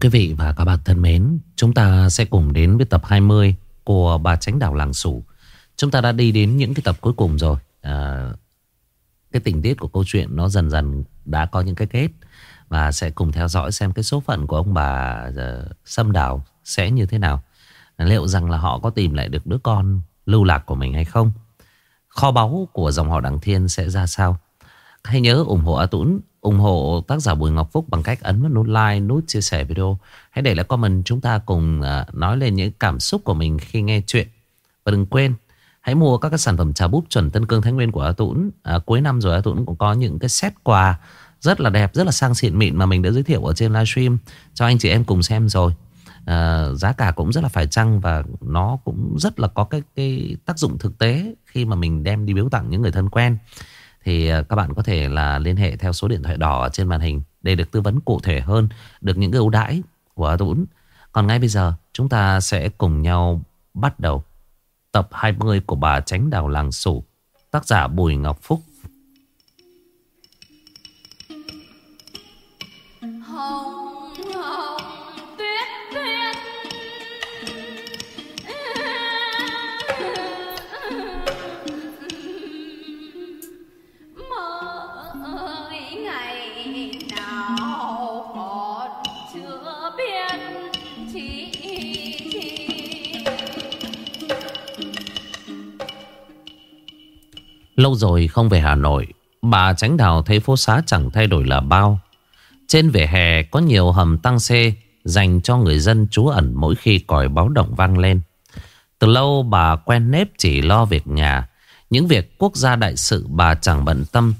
Quý vị và các bạn thân mến, chúng ta sẽ cùng đến với tập 20 của bà Tránh Đảo Làng Sủ. Chúng ta đã đi đến những cái tập cuối cùng rồi. À, cái tình tiết của câu chuyện nó dần dần đã có những cái kết. Và sẽ cùng theo dõi xem cái số phận của ông bà à, Sâm Đảo sẽ như thế nào. Liệu rằng là họ có tìm lại được đứa con lưu lạc của mình hay không? Kho báu của dòng họ Đằng Thiên sẽ ra sao? Hãy nhớ ủng hộ A Tũng ủng hộ tác giả Bùi Ngọc Phúc bằng cách ấn vào nút like, nút chia sẻ video. Hãy để lại comment chúng ta cùng à, nói lên những cảm xúc của mình khi nghe chuyện. Và đừng quên, hãy mua các cái sản phẩm trà búp chuẩn Tân Cương Thái Nguyên của A Tũng. À, cuối năm rồi A Tũng cũng có những cái set quà rất là đẹp, rất là sang xịn mịn mà mình đã giới thiệu ở trên livestream cho anh chị em cùng xem rồi. À, giá cả cũng rất là phải chăng và nó cũng rất là có cái, cái tác dụng thực tế khi mà mình đem đi biếu tặng những người thân quen. Thì ờ, các bạn có thể là liên hệ theo số điện thoại đỏ trên màn hình để được tư vấn cụ thể hơn, được những ưu đãi của Tuấn. Còn ngay bây giờ chúng ta sẽ cùng nhau bắt đầu tập 20 của bà Tránh Đào Làng Sủ, tác giả Bùi Ngọc Phúc. Lâu rồi không về Hà Nội, Bà Tránh Đào thấy phố xá chẳng thay đổi là bao. Trên vỉa hè có nhiều hầm tăng xe Dành cho người dân trú ẩn mỗi khi còi báo động vang lên. Từ lâu bà quen nếp chỉ lo việc nhà, Những việc quốc gia đại sự bà chẳng bận tâm.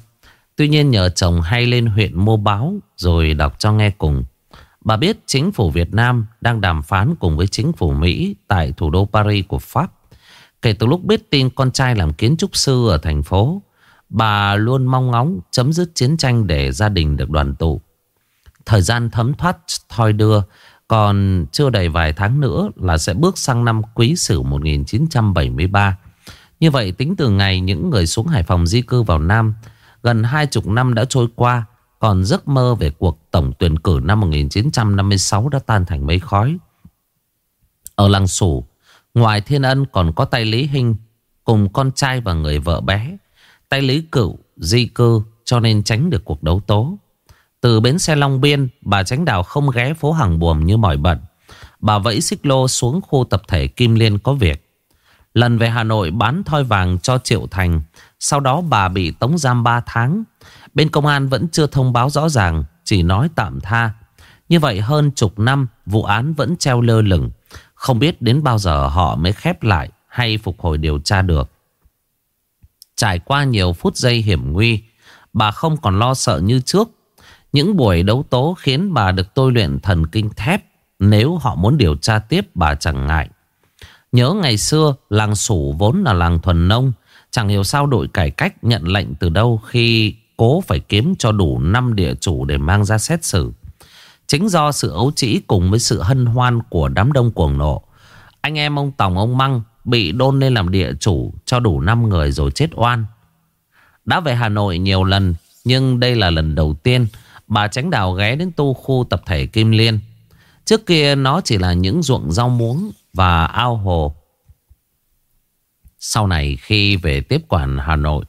Tuy nhiên nhờ chồng hay lên huyện mua báo Rồi đọc cho nghe cùng. Bà biết chính phủ Việt Nam đang đàm phán cùng với chính phủ Mỹ Tại thủ đô Paris của Pháp. Kể từ lúc biết tin con trai làm kiến trúc sư ở thành phố, bà luôn mong ngóng chấm dứt chiến tranh để gia đình được đoàn tụ. Thời gian thấm thoát thoi đưa, còn chưa đầy vài tháng nữa là sẽ bước sang năm Quý Sửu 1973. Như vậy tính từ ngày những người xuống Hải Phòng di cư vào Nam, gần hai chục năm đã trôi qua, còn giấc mơ về cuộc tổng tuyển cử năm 1956 đã tan thành mây khói. Ở làng Sủ, Ngoài Thiên Ân còn có tay Lý Hinh cùng con trai và người vợ bé. Tay Lý Cựu di cư cho nên tránh được cuộc đấu tố. Từ bến xe Long Biên, bà Tránh Đào không ghé phố Hàng Buồm như mọi bận. Bà vẫy xích lô xuống khu tập thể Kim Liên có việc. Lần về Hà Nội bán thoi vàng cho Triệu Thành. Sau đó bà bị tống giam 3 tháng. Bên công an vẫn chưa thông báo rõ ràng, chỉ nói tạm tha. Như vậy hơn chục năm, vụ án vẫn treo lơ lửng. Không biết đến bao giờ họ mới khép lại hay phục hồi điều tra được. Trải qua nhiều phút giây hiểm nguy, bà không còn lo sợ như trước. Những buổi đấu tố khiến bà được tôi luyện thần kinh thép. Nếu họ muốn điều tra tiếp bà chẳng ngại. Nhớ ngày xưa làng sủ vốn là làng thuần nông. Chẳng hiểu sao đội cải cách nhận lệnh từ đâu khi cố phải kiếm cho đủ 5 địa chủ để mang ra xét xử. Chính do sự ấu trĩ cùng với sự hân hoan của đám đông cuồng nộ. Anh em ông Tòng ông Măng bị đôn lên làm địa chủ cho đủ 5 người rồi chết oan. Đã về Hà Nội nhiều lần nhưng đây là lần đầu tiên bà Tránh Đào ghé đến tu khu tập thể Kim Liên. Trước kia nó chỉ là những ruộng rau muống và ao hồ. Sau này khi về tiếp quản Hà Nội,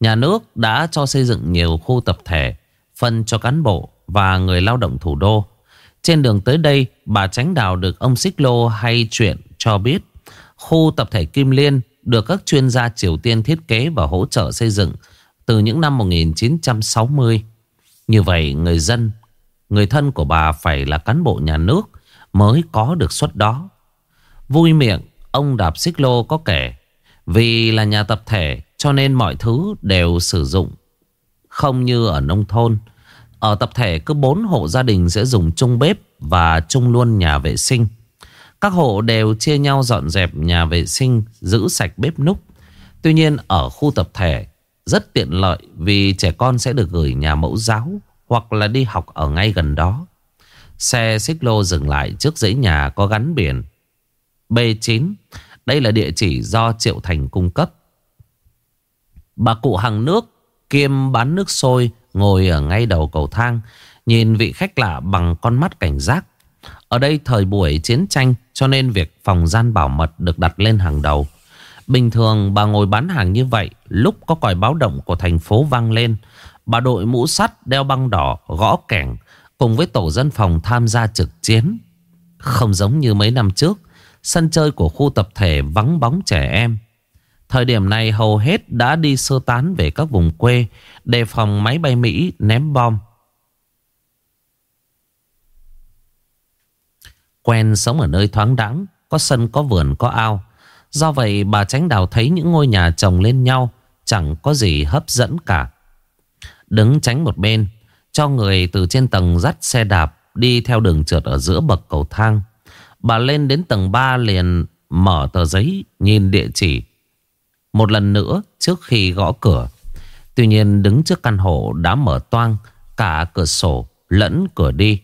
nhà nước đã cho xây dựng nhiều khu tập thể phân cho cán bộ và người lao động thủ đô. Trên đường tới đây, bà Tránh Đào được ông Xích Lô hay chuyện cho biết khu tập thể Kim Liên được các chuyên gia Triều Tiên thiết kế và hỗ trợ xây dựng từ những năm 1960. Như vậy, người dân, người thân của bà phải là cán bộ nhà nước mới có được suất đó. Vui miệng, ông Đạp Xích Lô có kể vì là nhà tập thể cho nên mọi thứ đều sử dụng không như ở nông thôn. Ở tập thể cứ 4 hộ gia đình sẽ dùng chung bếp và chung luôn nhà vệ sinh. Các hộ đều chia nhau dọn dẹp nhà vệ sinh, giữ sạch bếp núc. Tuy nhiên ở khu tập thể rất tiện lợi vì trẻ con sẽ được gửi nhà mẫu giáo hoặc là đi học ở ngay gần đó. Xe xích lô dừng lại trước dãy nhà có gắn biển B9. Đây là địa chỉ do Triệu Thành cung cấp. Bà cụ hàng nước kiêm bán nước sôi Ngồi ở ngay đầu cầu thang Nhìn vị khách lạ bằng con mắt cảnh giác Ở đây thời buổi chiến tranh cho nên việc phòng gian bảo mật được đặt lên hàng đầu. Bình thường bà ngồi bán hàng như vậy, lúc có còi báo động của thành phố vang lên, bà đội mũ sắt đeo băng đỏ, gõ kẻng, cùng với tổ dân phòng tham gia trực chiến. Không giống như mấy năm trước, sân chơi của khu tập thể vắng bóng trẻ em. Thời điểm này hầu hết đã đi sơ tán về các vùng quê, đề phòng máy bay Mỹ ném bom. Quen sống ở nơi thoáng đãng, có sân có vườn có ao. Do vậy bà tránh đào thấy những ngôi nhà chồng lên nhau chẳng có gì hấp dẫn cả. Đứng tránh một bên, cho người từ trên tầng dắt xe đạp đi theo đường trượt ở giữa bậc cầu thang. Bà lên đến tầng 3 liền mở tờ giấy nhìn địa chỉ. Một lần nữa trước khi gõ cửa. Tuy nhiên đứng trước căn hộ đã mở toang cả cửa sổ lẫn cửa đi.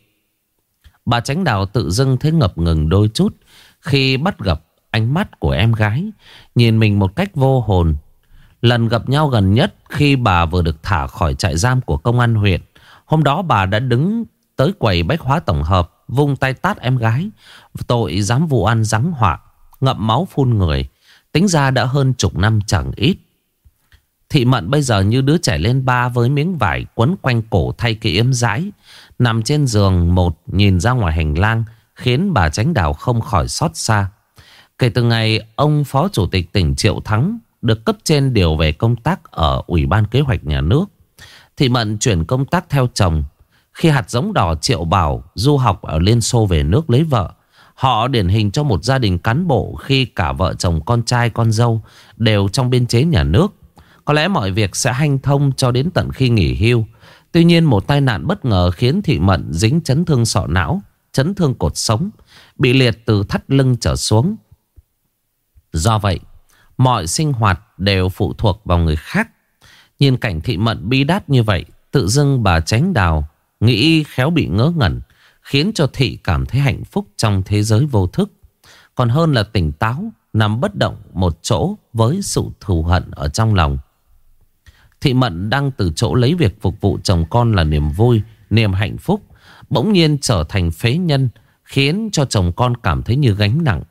Bà tránh đào tự dưng thấy ngập ngừng đôi chút khi bắt gặp ánh mắt của em gái nhìn mình một cách vô hồn. Lần gặp nhau gần nhất khi bà vừa được thả khỏi trại giam của công an huyện. Hôm đó bà đã đứng tới quầy bách hóa tổng hợp vung tay tát em gái. Tội dám vụ ăn rắn họa, ngậm máu phun người. Tính ra đã hơn chục năm chẳng ít. Thị mận bây giờ như đứa trẻ lên ba với miếng vải quấn quanh cổ thay cái yếm rãi. Nằm trên giường một nhìn ra ngoài hành lang khiến bà tránh đảo không khỏi xót xa. Kể từ ngày ông Phó Chủ tịch tỉnh Triệu Thắng được cấp trên điều về công tác ở Ủy ban Kế hoạch Nhà nước. Thị Mận chuyển công tác theo chồng. Khi hạt giống đỏ Triệu Bảo du học ở Liên Xô về nước lấy vợ, họ điển hình cho một gia đình cán bộ khi cả vợ chồng con trai con dâu đều trong biên chế nhà nước. Có lẽ mọi việc sẽ hanh thông cho đến tận khi nghỉ hưu. Tuy nhiên một tai nạn bất ngờ khiến Thị Mận dính chấn thương sọ não, chấn thương cột sống, bị liệt từ thắt lưng trở xuống. Do vậy, mọi sinh hoạt đều phụ thuộc vào người khác. Nhìn cảnh Thị Mận bi đát như vậy, tự dưng bà tránh đào, nghĩ khéo bị ngớ ngẩn, khiến cho Thị cảm thấy hạnh phúc trong thế giới vô thức. Còn hơn là tỉnh táo, nằm bất động một chỗ với sự thù hận ở trong lòng. Thị Mận đang từ chỗ lấy việc phục vụ chồng con là niềm vui, niềm hạnh phúc. Bỗng nhiên trở thành phế nhân, khiến cho chồng con cảm thấy như gánh nặng.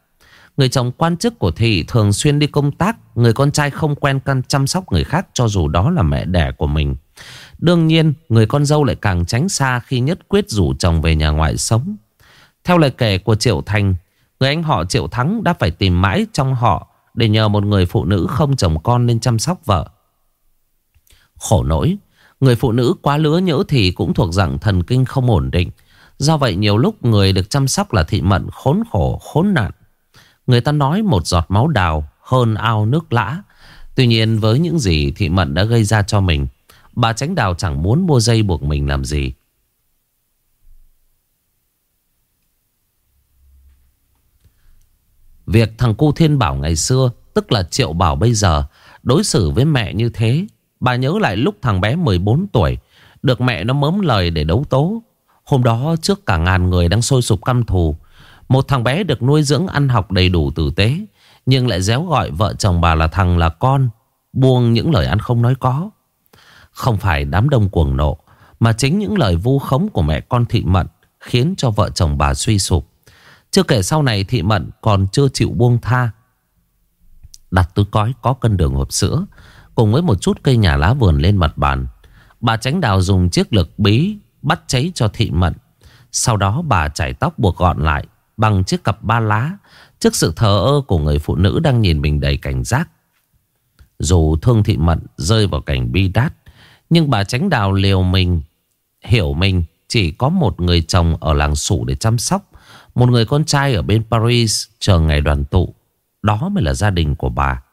Người chồng quan chức của Thị thường xuyên đi công tác, người con trai không quen căn chăm sóc người khác cho dù đó là mẹ đẻ của mình. Đương nhiên, người con dâu lại càng tránh xa khi nhất quyết rủ chồng về nhà ngoại sống. Theo lời kể của Triệu Thành, người anh họ Triệu Thắng đã phải tìm mãi trong họ để nhờ một người phụ nữ không chồng con nên chăm sóc vợ. Khổ nỗi, người phụ nữ quá lứa nhỡ thì cũng thuộc dạng thần kinh không ổn định. Do vậy nhiều lúc người được chăm sóc là thị mận khốn khổ, khốn nạn. Người ta nói một giọt máu đào hơn ao nước lã. Tuy nhiên với những gì thị mận đã gây ra cho mình, bà tránh đào chẳng muốn mua dây buộc mình làm gì. Việc thằng cu thiên bảo ngày xưa, tức là triệu bảo bây giờ, đối xử với mẹ như thế Bà nhớ lại lúc thằng bé 14 tuổi Được mẹ nó mớm lời để đấu tố Hôm đó trước cả ngàn người đang sôi sục căm thù Một thằng bé được nuôi dưỡng ăn học đầy đủ tử tế Nhưng lại déo gọi vợ chồng bà là thằng là con Buông những lời ăn không nói có không phải đám đông cuồng nộ, Mà chính những lời vu khống của mẹ con thị mận Khiến cho vợ chồng bà suy sụp. Chưa kể sau này thị mận còn chưa chịu buông tha. Đặt túi cói có cân đường hộp sữa, Cùng với một chút cây nhà lá vườn lên mặt bàn, Bà tránh đào dùng chiếc lực bí Bắt cháy cho thị mận. Sau đó bà chải tóc buộc gọn lại Bằng chiếc cặp ba lá Trước sự thờ ơ của người phụ nữ đang nhìn mình đầy cảnh giác. Dù thương thị mận rơi vào cảnh bi đát nhưng bà tránh đào liều mình, Hiểu mình, chỉ có một người chồng ở làng sủ để chăm sóc, Một người con trai ở bên Paris chờ ngày đoàn tụ. Đó mới là gia đình của bà.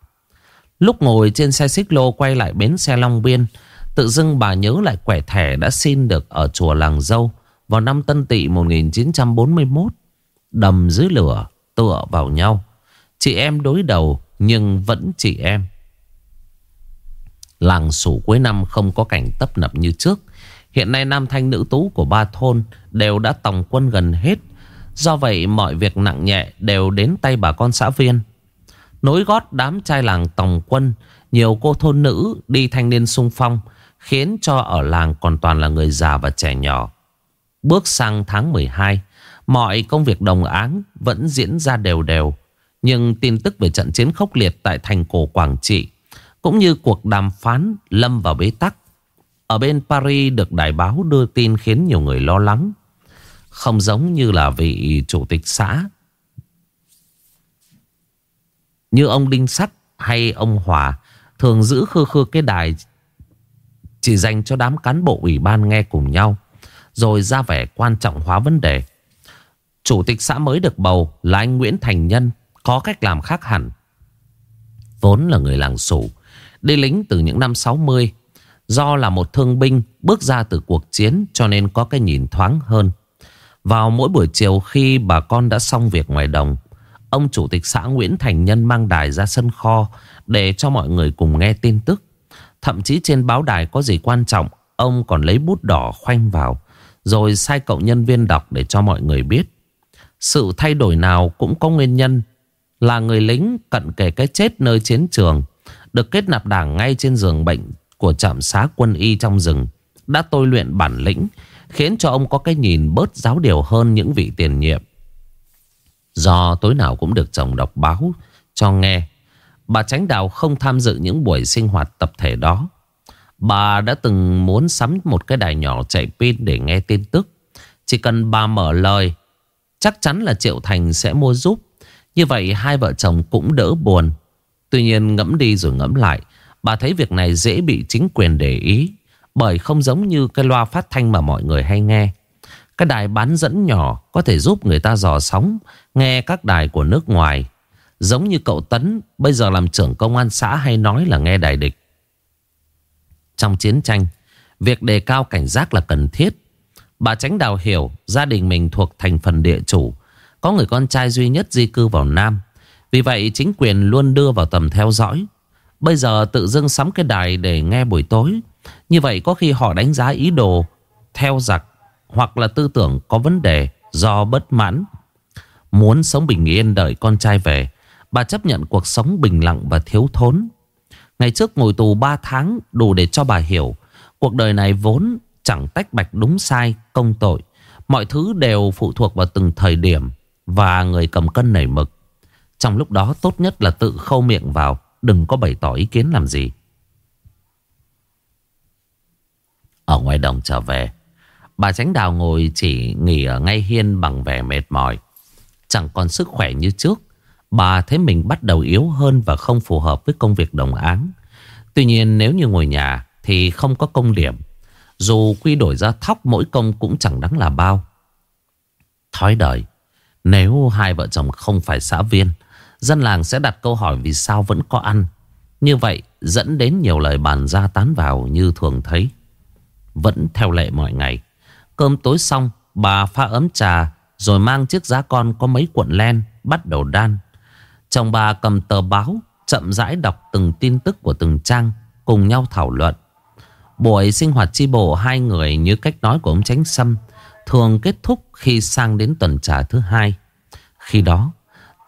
Lúc ngồi trên xe xích lô quay lại bến xe Long Biên, Tự dưng bà nhớ lại quẻ thẻ đã xin được ở chùa Làng Dâu Vào năm Tân Tỵ 1941 Đầm dưới lửa tựa vào nhau. Chị em đối đầu nhưng vẫn chị em. Làng sủ cuối năm không có cảnh tấp nập như trước. Hiện nay nam thanh nữ tú của ba thôn đều đã tòng quân gần hết. Do vậy, mọi việc nặng nhẹ đều đến tay bà con xã viên. Nối gót đám trai làng tòng quân, Nhiều cô thôn nữ đi thanh niên sung phong, Khiến cho ở làng còn toàn là người già và trẻ nhỏ. Bước sang tháng 12 Mọi công việc đồng áng vẫn diễn ra đều đều. Nhưng tin tức về trận chiến khốc liệt tại thành cổ Quảng Trị cũng như cuộc đàm phán lâm vào bế tắc. Ở bên Paris được đài báo đưa tin khiến nhiều người lo lắng. Không giống như là vị chủ tịch xã. Như ông Đinh Sắt hay ông Hòa thường giữ khư khư cái đài chỉ dành cho đám cán bộ ủy ban nghe cùng nhau. Rồi ra vẻ quan trọng hóa vấn đề. Chủ tịch xã mới được bầu là anh Nguyễn Thành Nhân có cách làm khác hẳn. Vốn là người làng sủ, đi lính từ những năm 60. Do là một thương binh bước ra từ cuộc chiến cho nên có cái nhìn thoáng hơn. Vào mỗi buổi chiều khi bà con đã xong việc ngoài đồng, ông chủ tịch xã Nguyễn Thành Nhân mang đài ra sân kho để cho mọi người cùng nghe tin tức. Thậm chí trên báo đài có gì quan trọng, ông còn lấy bút đỏ khoanh vào, rồi sai cậu nhân viên đọc để cho mọi người biết. Sự thay đổi nào cũng có nguyên nhân là người lính cận kề cái chết nơi chiến trường được kết nạp đảng ngay trên giường bệnh Của trạm xá quân y trong rừng, Đã tôi luyện bản lĩnh, Khiến cho ông có cái nhìn bớt giáo điều hơn những vị tiền nhiệm. Do tối nào cũng được chồng đọc báo, cho nghe, Bà Tránh Đào không tham dự những buổi sinh hoạt tập thể đó. Bà đã từng muốn sắm một cái đài nhỏ chạy pin để nghe tin tức. Chỉ cần bà mở lời, Chắc chắn là Triệu Thành sẽ mua giúp. Như vậy hai vợ chồng cũng đỡ buồn. Tuy nhiên ngẫm đi rồi ngẫm lại, bà thấy việc này dễ bị chính quyền để ý. Bởi không giống như cái loa phát thanh mà mọi người hay nghe. Cái đài bán dẫn nhỏ có thể giúp người ta dò sóng, nghe các đài của nước ngoài. Giống như cậu Tấn, bây giờ làm trưởng công an xã hay nói là nghe đài địch. Trong chiến tranh, việc đề cao cảnh giác là cần thiết. Bà Tránh Đào hiểu gia đình mình thuộc thành phần địa chủ. Có người con trai duy nhất di cư vào Nam vì vậy chính quyền luôn đưa vào tầm theo dõi. Bây giờ tự dưng sắm cái đài để nghe buổi tối. Như vậy có khi họ đánh giá ý đồ Theo giặc Hoặc là tư tưởng có vấn đề Do bất mãn. Muốn sống bình yên đợi con trai về, Bà chấp nhận cuộc sống bình lặng và thiếu thốn. Ngày trước ngồi tù 3 tháng Đủ để cho bà hiểu, Cuộc đời này vốn chẳng tách bạch đúng sai, Công tội. Mọi thứ đều phụ thuộc vào từng thời điểm và người cầm cân nảy mực. Trong lúc đó tốt nhất là tự khâu miệng vào, đừng có bày tỏ ý kiến làm gì. Ở ngoài đồng trở về, bà Tránh Đào ngồi chỉ nghỉ ở ngay hiên bằng vẻ mệt mỏi. Chẳng còn sức khỏe như trước, bà thấy mình bắt đầu yếu hơn và không phù hợp với công việc đồng áng. Tuy nhiên nếu như ngồi nhà thì không có công điểm. Dù quy đổi ra thóc mỗi công cũng chẳng đáng là bao. Thói đời nếu hai vợ chồng không phải xã viên Dân làng sẽ đặt câu hỏi vì sao vẫn có ăn. Như vậy dẫn đến nhiều lời bàn ra tán vào như thường thấy. Vẫn theo lệ mọi ngày. Cơm tối xong Bà pha ấm trà Rồi mang chiếc giá con có mấy cuộn len Bắt đầu đan. Chồng bà cầm tờ báo Chậm rãi đọc từng tin tức của từng trang Cùng nhau thảo luận. Buổi sinh hoạt chi bộ hai người như cách nói của ông Tránh Sâm thường kết thúc khi sang đến tuần trà thứ hai. Khi đó,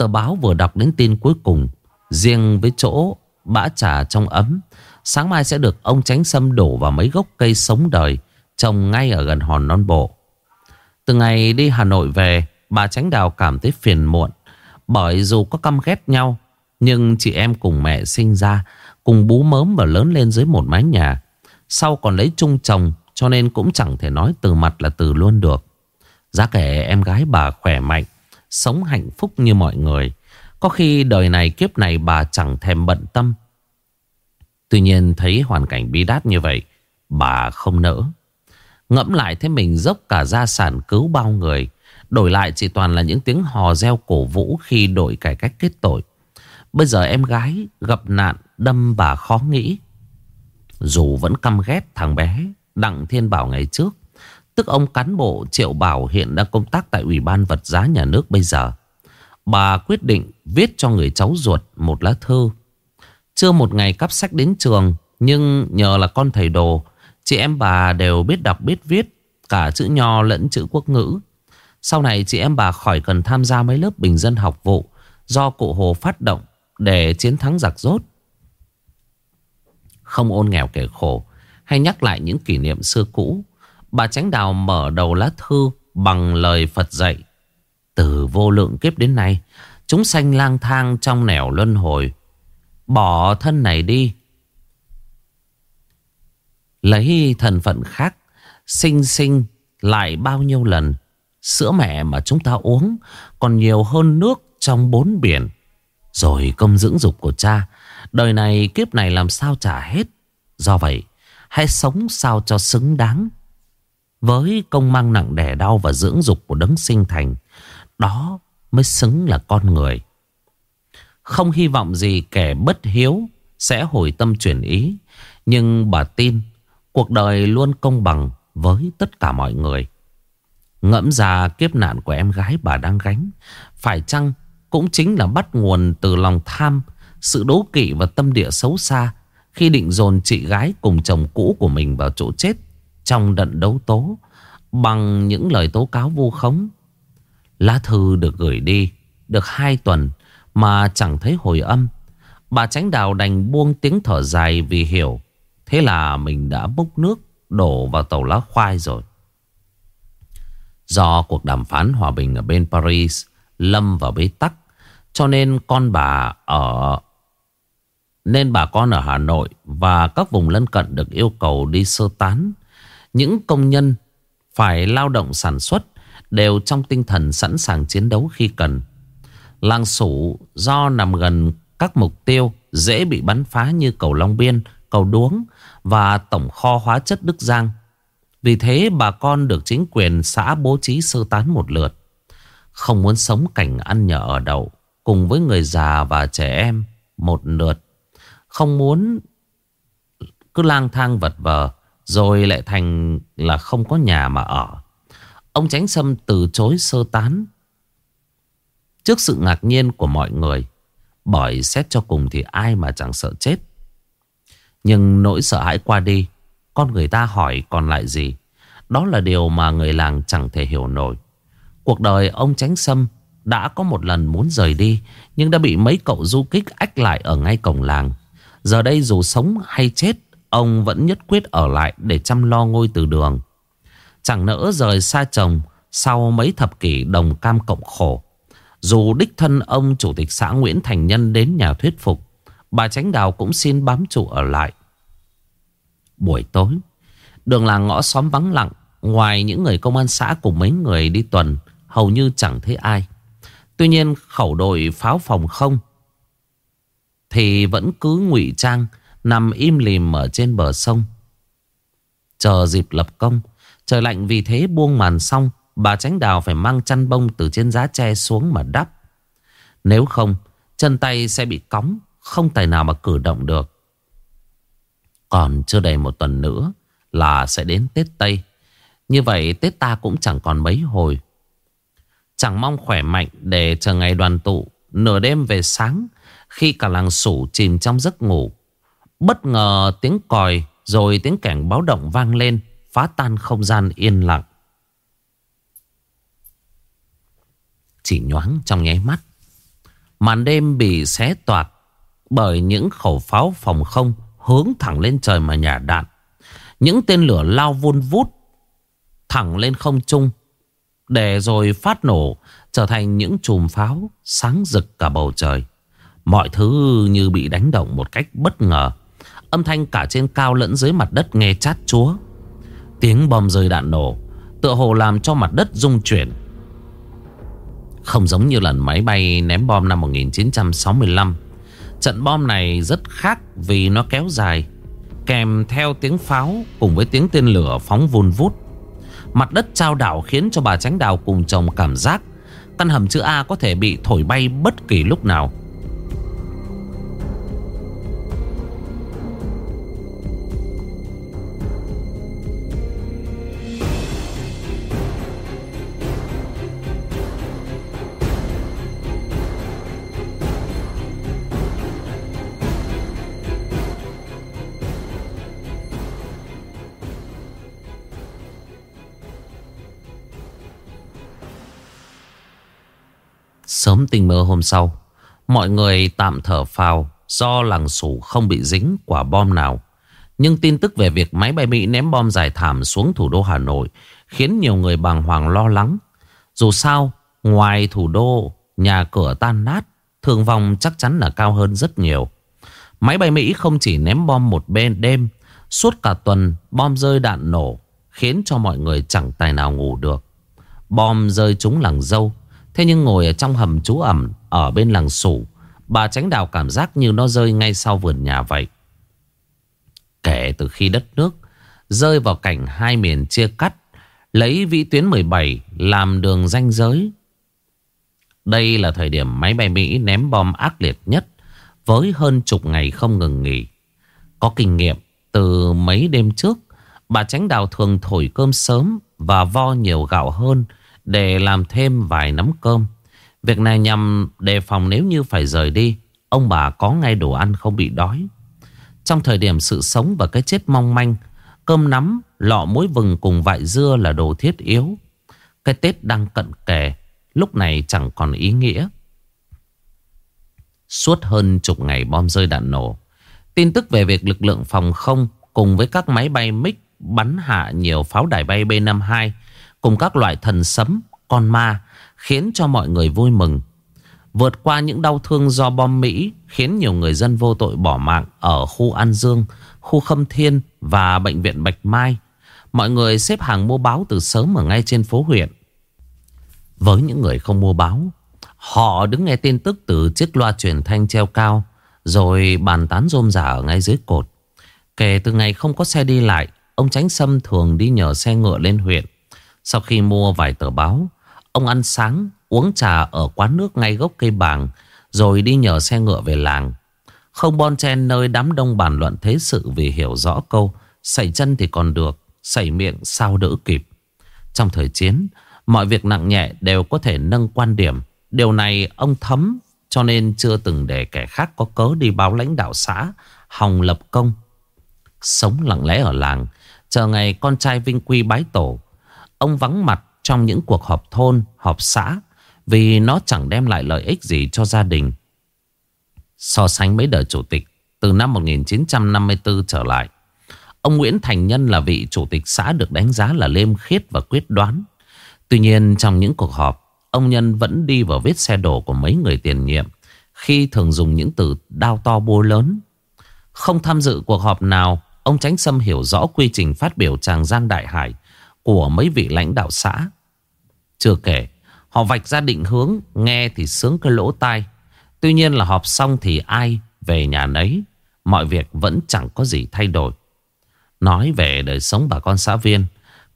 tờ báo vừa đọc đến tin cuối cùng, riêng với chỗ bã trà trong ấm, sáng mai sẽ được ông tránh xâm đổ vào mấy gốc cây sống đời trồng ngay ở gần hòn non bộ. Từ ngày đi Hà Nội về, bà tránh đào cảm thấy phiền muộn, bởi dù có căm ghét nhau, nhưng chị em cùng mẹ sinh ra, cùng bú mớm và lớn lên dưới một mái nhà. Sau còn lấy chung chồng cho nên cũng chẳng thể nói từ mặt là từ luôn được Giá kể em gái bà khỏe mạnh Sống hạnh phúc như mọi người. Có khi đời này kiếp này bà chẳng thèm bận tâm. Tuy nhiên thấy hoàn cảnh bi đát như vậy, Bà không nỡ. Ngẫm lại thấy mình dốc cả gia sản cứu bao người, Đổi lại chỉ toàn là những tiếng hò reo cổ vũ Khi đổi cải cách kết tội. Bây giờ em gái gặp nạn đâm bà khó nghĩ. Dù vẫn căm ghét thằng bé, Đặng Thiên Bảo ngày trước Tức ông cán bộ Triệu Bảo hiện đang công tác tại Ủy ban vật giá nhà nước bây giờ. Bà quyết định viết cho người cháu ruột một lá thư. Chưa một ngày cắp sách đến trường, Nhưng nhờ là con thầy đồ, Chị em bà đều biết đọc biết viết, Cả chữ nho lẫn chữ quốc ngữ. Sau này chị em bà khỏi cần tham gia mấy lớp bình dân học vụ Do cụ Hồ phát động Để chiến thắng giặc rốt. Không ôn nghèo kẻ khổ, hay nhắc lại những kỷ niệm xưa cũ. Bà Tránh Đào mở đầu lá thư bằng lời Phật dạy. Từ vô lượng kiếp đến nay, Chúng sanh lang thang trong nẻo luân hồi. Bỏ thân này đi. Lấy thần phận khác, Sinh sinh lại bao nhiêu lần, Sữa mẹ mà chúng ta uống Còn nhiều hơn nước trong bốn biển. Rồi công dưỡng dục của cha, Đời này kiếp này làm sao trả hết? Do vậy, Hãy sống sao cho xứng đáng. Với công mang nặng đẻ đau Và dưỡng dục của đấng sinh thành Đó mới xứng là con người Không hy vọng gì kẻ bất hiếu Sẽ hồi tâm chuyển ý Nhưng bà tin Cuộc đời luôn công bằng với tất cả mọi người. Ngẫm ra kiếp nạn của em gái bà đang gánh. Phải chăng cũng chính là bắt nguồn từ lòng tham, sự đố kỵ và tâm địa xấu xa khi định dồn chị gái cùng chồng cũ của mình vào chỗ chết trong đận đấu tố bằng những lời tố cáo vu khống. Lá thư được gửi đi được hai tuần mà chẳng thấy hồi âm. Bà tránh đào đành buông tiếng thở dài vì hiểu Thế là mình đã bốc nước đổ vào tàu lá khoai rồi. Do cuộc đàm phán hòa bình ở bên Paris lâm vào bế tắc, cho nên con bà ở nên bà con ở Hà Nội và các vùng lân cận được yêu cầu đi sơ tán. Những công nhân phải lao động sản xuất đều trong tinh thần sẵn sàng chiến đấu khi cần. Làng Sủ do nằm gần các mục tiêu dễ bị bắn phá như cầu Long Biên, cầu Đuống và tổng kho hóa chất Đức Giang. Vì thế bà con được chính quyền xã bố trí sơ tán một lượt. Không muốn sống cảnh ăn nhờ ở đậu cùng với người già và trẻ em một lượt. Không muốn cứ lang thang vật vờ rồi lại thành là không có nhà mà ở. Ông Tránh Sâm từ chối sơ tán. Trước sự ngạc nhiên của mọi người, bởi xét cho cùng thì ai mà chẳng sợ chết. Nhưng nỗi sợ hãi qua đi Con người ta hỏi còn lại gì Đó là điều mà người làng chẳng thể hiểu nổi Cuộc đời ông Tránh Sâm Đã có một lần muốn rời đi Nhưng đã bị mấy cậu du kích ách lại ở ngay cổng làng Giờ đây dù sống hay chết Ông vẫn nhất quyết ở lại để chăm lo ngôi từ đường. Chẳng nỡ rời xa chồng Sau mấy thập kỷ đồng cam cộng khổ. Dù đích thân ông chủ tịch xã Nguyễn Thành Nhân đến nhà thuyết phục, Bà Tránh Đào cũng xin bám trụ ở lại. Buổi tối, Đường làng ngõ xóm vắng lặng, Ngoài những người công an xã cùng mấy người đi tuần, Hầu như chẳng thấy ai. Tuy nhiên, khẩu đội pháo phòng không, Thì vẫn cứ ngụy trang Nằm im lìm ở trên bờ sông. Chờ dịp lập công, Trời lạnh vì thế buông màn xong, Bà Tránh Đào phải mang chăn bông từ trên giá tre xuống mà đắp. Nếu không, Chân tay sẽ bị cóng, không tài nào mà cử động được. Còn chưa đầy một tuần nữa Là sẽ đến Tết Tây. Như vậy Tết ta cũng chẳng còn mấy hồi. Chẳng mong khỏe mạnh Để chờ ngày đoàn tụ, Nửa đêm về sáng, Khi cả làng sủ chìm trong giấc ngủ. Bất ngờ tiếng còi Rồi tiếng cảnh báo động vang lên, Phá tan không gian yên lặng Chỉ nhoáng trong nháy mắt, Màn đêm bị xé toạc bởi những khẩu pháo phòng không hướng thẳng lên trời mà nhả đạn. Những tên lửa lao vun vút thẳng lên không trung, để rồi phát nổ, trở thành những chùm pháo sáng rực cả bầu trời. Mọi thứ như bị đánh động một cách bất ngờ. Âm thanh cả trên cao lẫn dưới mặt đất nghe chát chúa. Tiếng bom rơi đạn nổ, tựa hồ làm cho mặt đất rung chuyển. Không giống như lần máy bay ném bom năm 1965 Trận bom này rất khác vì nó kéo dài, Kèm theo tiếng pháo cùng với tiếng tên lửa phóng vun vút Mặt đất trao đảo khiến cho bà tránh đào cùng chồng cảm giác Căn hầm chữ A có thể bị thổi bay bất kỳ lúc nào Sớm tình mơ hôm sau. Mọi người tạm thở phào Do làng sủ không bị dính quả bom nào. Nhưng tin tức về việc máy bay Mỹ ném bom giải thảm xuống thủ đô Hà Nội Khiến nhiều người bàng hoàng lo lắng. Dù sao, Ngoài thủ đô, Nhà cửa tan nát, Thương vong chắc chắn là cao hơn rất nhiều. Máy bay Mỹ không chỉ ném bom một bên đêm, Suốt cả tuần bom rơi đạn nổ Khiến cho mọi người chẳng tài nào ngủ được. Bom rơi trúng làng dâu Thế nhưng ngồi ở trong hầm trú ẩm, Ở bên làng sủ, Bà tránh đào cảm giác như nó rơi ngay sau vườn nhà vậy. Kể từ khi đất nước Rơi vào cảnh hai miền chia cắt, Lấy vĩ tuyến 17 làm đường ranh giới. Đây là thời điểm máy bay Mỹ ném bom ác liệt nhất Với hơn chục ngày không ngừng nghỉ. Có kinh nghiệm, từ mấy đêm trước, Bà tránh đào thường thổi cơm sớm Và vo nhiều gạo hơn để làm thêm vài nắm cơm. Việc này nhằm đề phòng nếu như phải rời đi Ông bà có ngay đồ ăn không bị đói. Trong thời điểm sự sống và cái chết mong manh Cơm nắm, lọ muối vừng cùng vại dưa là đồ thiết yếu. Cái Tết đang cận kề Lúc này chẳng còn ý nghĩa. Suốt hơn chục ngày bom rơi đạn nổ Tin tức về việc lực lượng phòng không Cùng với các máy bay MiG Bắn hạ nhiều pháo đài bay B-52 Cùng các loại thần sấm, con ma Khiến cho mọi người vui mừng. Vượt qua những đau thương do bom Mỹ Khiến nhiều người dân vô tội bỏ mạng Ở khu An Dương Khu Khâm Thiên Và Bệnh viện Bạch Mai. Mọi người xếp hàng mua báo từ sớm Ở ngay trên phố huyện. Với những người không mua báo Họ đứng nghe tin tức từ chiếc loa truyền thanh treo cao Rồi bàn tán rôm rả ở ngay dưới cột. Kể từ ngày không có xe đi lại Ông Tránh Sâm thường đi nhờ xe ngựa lên huyện. Sau khi mua vài tờ báo, Ông ăn sáng, uống trà ở quán nước ngay gốc cây bàng, Rồi đi nhờ xe ngựa về làng. Không bon chen nơi đám đông bàn luận thế sự Vì hiểu rõ câu Sảy chân thì còn được Sảy miệng sao đỡ kịp. Trong thời chiến, Mọi việc nặng nhẹ đều có thể nâng quan điểm. Điều này ông thấm, Cho nên chưa từng để kẻ khác có cớ đi báo lãnh đạo xã Hòng lập công. Sống lặng lẽ ở làng, Chờ ngày con trai Vinh Quy bái tổ Ông vắng mặt trong những cuộc họp thôn, họp xã vì nó chẳng đem lại lợi ích gì cho gia đình. So sánh mấy đời chủ tịch từ năm 1954 trở lại, ông Nguyễn Thành Nhân là vị chủ tịch xã được đánh giá là liêm khiết và quyết đoán. Tuy nhiên trong những cuộc họp, ông Nhân vẫn đi vào vết xe đổ của mấy người tiền nhiệm khi thường dùng những từ đao to búa lớn. Không tham dự cuộc họp nào, ông Tránh Sâm hiểu rõ quy trình phát biểu tràng Giang Đại Hải của mấy vị lãnh đạo xã. Chưa kể, họ vạch ra định hướng, nghe thì sướng cái lỗ tai. Tuy nhiên là họp xong thì ai về nhà nấy, mọi việc vẫn chẳng có gì thay đổi. Nói về đời sống bà con xã viên,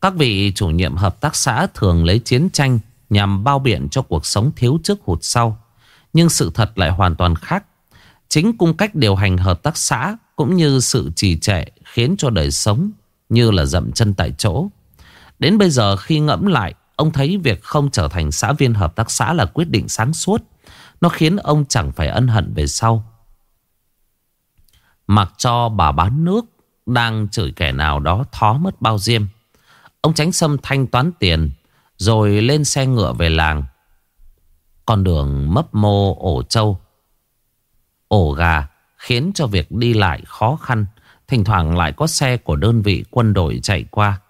các vị chủ nhiệm hợp tác xã thường lấy chiến tranh nhằm bao biện cho cuộc sống thiếu trước hụt sau. Nhưng sự thật lại hoàn toàn khác. Chính cung cách điều hành hợp tác xã cũng như sự trì trệ khiến cho đời sống như là dậm chân tại chỗ. Đến bây giờ khi ngẫm lại, Ông thấy việc không trở thành xã viên hợp tác xã là quyết định sáng suốt. Nó khiến ông chẳng phải ân hận về sau. Mặc cho bà bán nước, Đang chửi kẻ nào đó thó mất bao diêm. Ông tránh xâm thanh toán tiền, Rồi lên xe ngựa về làng. Con đường mấp mô ổ trâu, Ổ gà Khiến cho việc đi lại khó khăn. Thỉnh thoảng lại có xe của đơn vị quân đội chạy qua.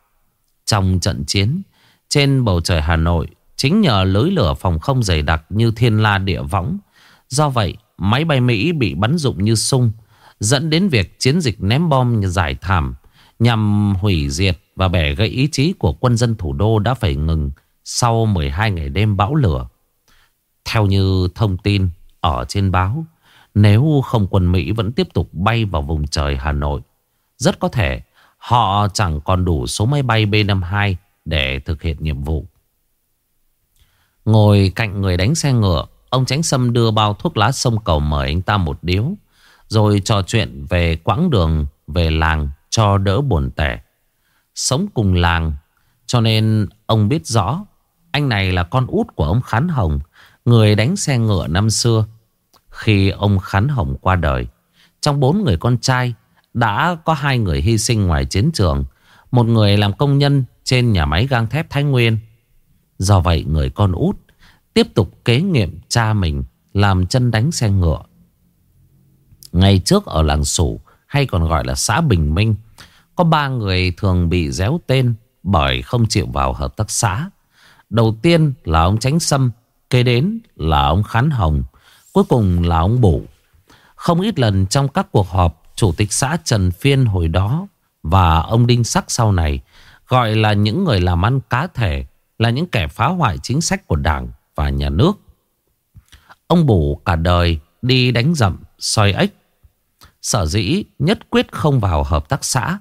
Trong trận chiến, trên bầu trời Hà Nội, Chính nhờ lưới lửa phòng không dày đặc như thiên la địa võng. Do vậy, máy bay Mỹ bị bắn dụng như sung, Dẫn đến việc chiến dịch ném bom giải thảm Nhằm hủy diệt và bẻ gãy ý chí của quân dân thủ đô đã phải ngừng Sau 12 ngày đêm bão lửa. Theo như thông tin ở trên báo, Nếu không quân Mỹ vẫn tiếp tục bay vào vùng trời Hà Nội, Rất có thể họ chẳng còn đủ số máy bay B-52 để thực hiện nhiệm vụ. Ngồi cạnh người đánh xe ngựa, ông Tránh Sâm đưa bao thuốc lá sông cầu mời anh ta một điếu, rồi trò chuyện về quãng đường về làng cho đỡ buồn tẻ. Sống cùng làng, cho nên ông biết rõ anh này là con út của ông Khán Hồng, người đánh xe ngựa năm xưa. Khi ông Khán Hồng qua đời, trong bốn người con trai đã có hai người hy sinh ngoài chiến trường. Một người làm công nhân trên nhà máy gang thép Thái Nguyên. Do vậy, người con út tiếp tục kế nghiệm cha mình làm chân đánh xe ngựa. Ngày trước ở làng Sủ hay còn gọi là xã Bình Minh, có ba người thường bị déo tên bởi không chịu vào hợp tác xã. Đầu tiên là ông Tránh Sâm, Kế đến là ông Khán Hồng, Cuối cùng là ông Bủ Không ít lần trong các cuộc họp Chủ tịch xã Trần Phiên hồi đó Và ông Đinh Sắc sau này Gọi là những người làm ăn cá thể Là những kẻ phá hoại chính sách của đảng và nhà nước. Ông Bủ cả đời đi đánh dậm, soi ếch. Sở dĩ nhất quyết không vào hợp tác xã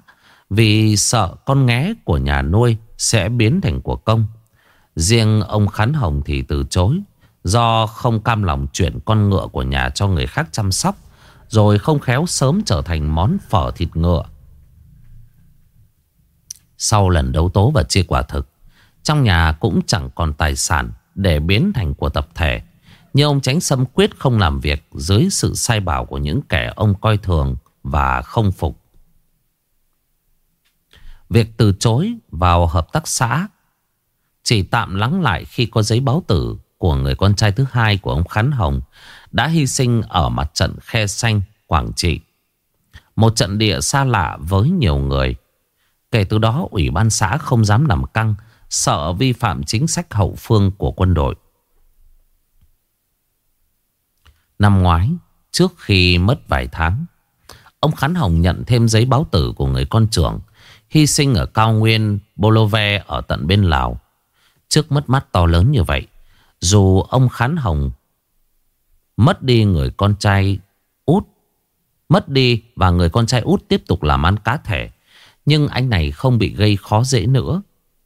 Vì sợ con nghé của nhà nuôi sẽ biến thành của công. Riêng ông Khán Hồng thì từ chối Do không cam lòng chuyển con ngựa của nhà cho người khác chăm sóc. Rồi không khéo sớm trở thành món phở thịt ngựa. Sau lần đấu tố và chia quả thực, Trong nhà cũng chẳng còn tài sản để biến thành của tập thể Nhưng ông Tránh Sâm quyết không làm việc dưới sự sai bảo của những kẻ ông coi thường và không phục. Việc từ chối vào hợp tác xã chỉ tạm lắng lại khi có giấy báo tử của người con trai thứ hai của ông Khán Hồng đã hy sinh ở mặt trận Khe Xanh, Quảng Trị. Một trận địa xa lạ với nhiều người. Kể từ đó Ủy ban xã không dám nằm căng, sợ vi phạm chính sách hậu phương của quân đội. Năm ngoái, trước khi mất vài tháng, ông Khán Hồng nhận thêm giấy báo tử của người con trưởng hy sinh ở cao nguyên Bolove ở tận bên Lào. Trước mất mát to lớn như vậy Dù ông Khán Hồng Mất đi người con trai út. Mất đi và người con trai út tiếp tục làm ăn cá thể. Nhưng anh này không bị gây khó dễ nữa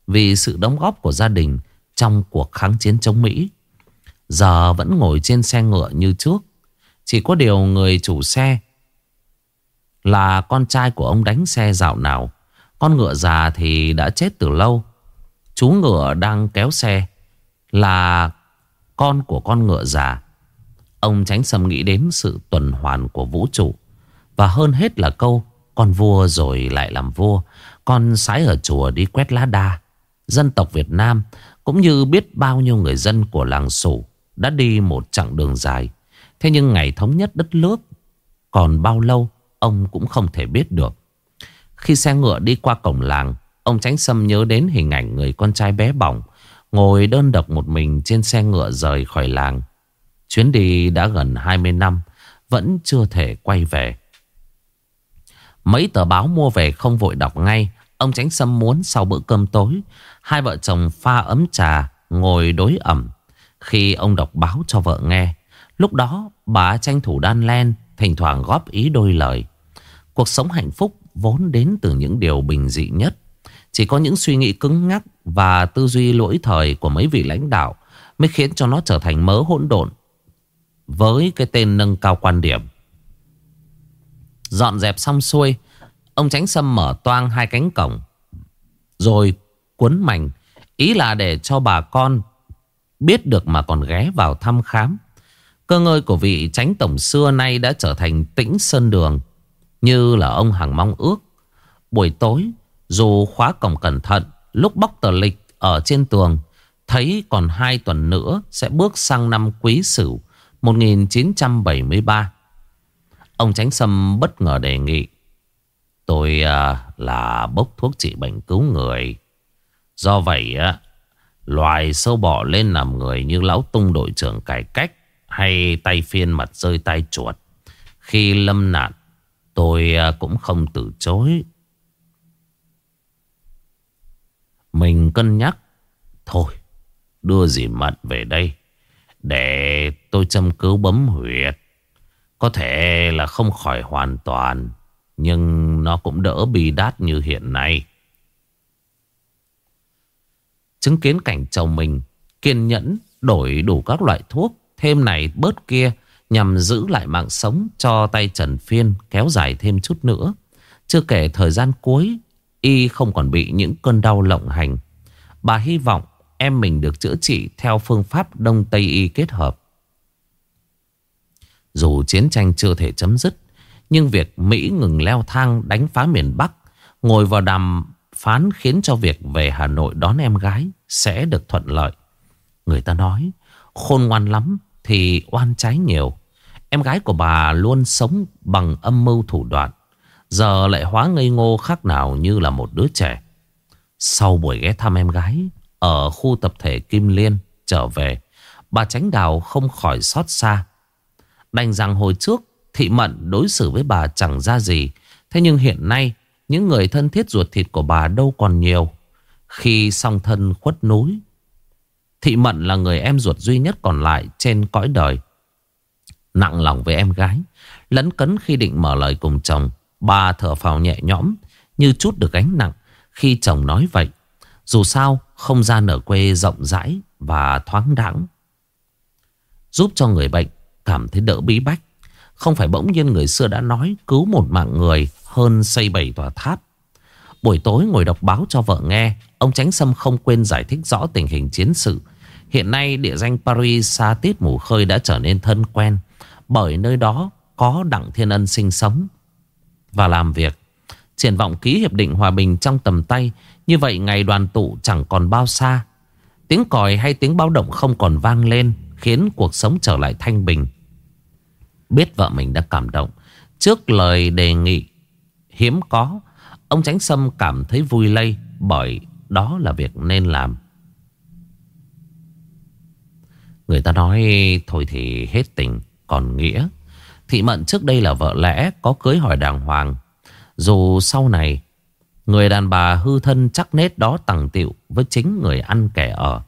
Vì sự đóng góp của gia đình Trong cuộc kháng chiến chống Mỹ. Giờ vẫn ngồi trên xe ngựa như trước. Chỉ có điều người chủ xe Là con trai của ông đánh xe dạo nào. Con ngựa già thì đã chết từ lâu. Chú ngựa đang kéo xe Là con của con ngựa già. Ông tránh sầm nghĩ đến sự tuần hoàn của vũ trụ. Và hơn hết là câu, Con vua rồi lại làm vua, Con sái ở chùa đi quét lá đa. Dân tộc Việt Nam Cũng như biết bao nhiêu người dân của làng Sủ Đã đi một chặng đường dài. Thế nhưng ngày thống nhất đất nước Còn bao lâu, Ông cũng không thể biết được. Khi xe ngựa đi qua cổng làng, Ông Tránh Sâm nhớ đến hình ảnh người con trai bé bỏng Ngồi đơn độc một mình trên xe ngựa rời khỏi làng. Chuyến đi đã gần 20 năm, Vẫn chưa thể quay về. Mấy tờ báo mua về không vội đọc ngay. Ông Tránh Sâm muốn sau bữa cơm tối, Hai vợ chồng pha ấm trà, Ngồi đối ẩm. Khi ông đọc báo cho vợ nghe, Lúc đó bà tranh thủ đan len, Thỉnh thoảng góp ý đôi lời. Cuộc sống hạnh phúc vốn đến từ những điều bình dị nhất. Chỉ có những suy nghĩ cứng ngắc và tư duy lỗi thời của mấy vị lãnh đạo mới khiến cho nó trở thành mớ hỗn độn với cái tên nâng cao quan điểm. Dọn dẹp xong xuôi, ông Tránh Sâm mở toang hai cánh cổng rồi cuốn mảnh ý là để cho bà con biết được mà còn ghé vào thăm khám. Cơ ngơi của vị tránh tổng xưa nay đã trở thành tĩnh sơn đường như là ông hàng mong ước. Buổi tối dù khóa cổng cẩn thận Lúc bóc tờ lịch ở trên tường Thấy còn hai tuần nữa Sẽ bước sang năm quý sửu 1973 Ông Tránh Sâm bất ngờ đề nghị Tôi à, là bốc thuốc trị bệnh cứu người. Do vậy á Loài sâu bọ lên làm người như lão tung đội trưởng cải cách Hay tay phiên mặt rơi tay chuột. Khi lâm nạn Tôi à, cũng không từ chối. Mình cân nhắc Thôi Đưa dì mận về đây. Để tôi châm cứu bấm huyệt. Có thể là không khỏi hoàn toàn, Nhưng nó cũng đỡ bi đát như hiện nay. Chứng kiến cảnh chồng mình Kiên nhẫn đổi đủ các loại thuốc, Thêm này bớt kia, Nhằm giữ lại mạng sống cho tay Trần Phiên Kéo dài thêm chút nữa. Chưa kể thời gian cuối, Y không còn bị những cơn đau lộng hành. Bà hy vọng em mình được chữa trị theo phương pháp Đông Tây Y kết hợp. Dù chiến tranh chưa thể chấm dứt, nhưng việc Mỹ ngừng leo thang đánh phá miền Bắc, ngồi vào đàm phán khiến cho việc về Hà Nội đón em gái sẽ được thuận lợi. Người ta nói, khôn ngoan lắm thì oan trái nhiều. Em gái của bà luôn sống bằng âm mưu thủ đoạn. Giờ lại hóa ngây ngô khác nào như là một đứa trẻ. Sau buổi ghé thăm em gái ở khu tập thể Kim Liên trở về. Bà Tránh Đào không khỏi xót xa. Đành rằng hồi trước, Thị Mận đối xử với bà chẳng ra gì. Thế nhưng hiện nay, Những người thân thiết ruột thịt của bà đâu còn nhiều. Khi song thân khuất núi, Thị Mận là người em ruột duy nhất còn lại trên cõi đời. Nặng lòng với em gái, Lấn cấn khi định mở lời cùng chồng, Bà thở phào nhẹ nhõm, Như chút được gánh nặng Khi chồng nói vậy. Dù sao không gian ở quê rộng rãi Và thoáng đẳng Giúp cho người bệnh cảm thấy đỡ bí bách. Không phải bỗng nhiên người xưa đã nói Cứu một mạng người hơn xây bảy tòa tháp. Buổi tối ngồi đọc báo cho vợ nghe, Ông Tránh Sâm không quên giải thích rõ tình hình chiến sự. Hiện nay địa danh Paris xa tít mù khơi đã trở nên thân quen, Bởi nơi đó có Đặng Thiên Ân sinh sống Và làm việc. Triển vọng ký hiệp định hòa bình trong tầm tay, Như vậy ngày đoàn tụ chẳng còn bao xa. Tiếng còi hay tiếng báo động không còn vang lên, Khiến cuộc sống trở lại thanh bình. Biết vợ mình đã cảm động, Trước lời đề nghị hiếm có, Ông Tránh Sâm cảm thấy vui lây, Bởi đó là việc nên làm. Người ta nói, thôi thì hết tình Còn nghĩa. Thị Mận trước đây là vợ lẽ, Có cưới hỏi đàng hoàng dù sau này, Người đàn bà hư thân chắc nết đó tặng tiệu Với chính người ăn kẻ ở.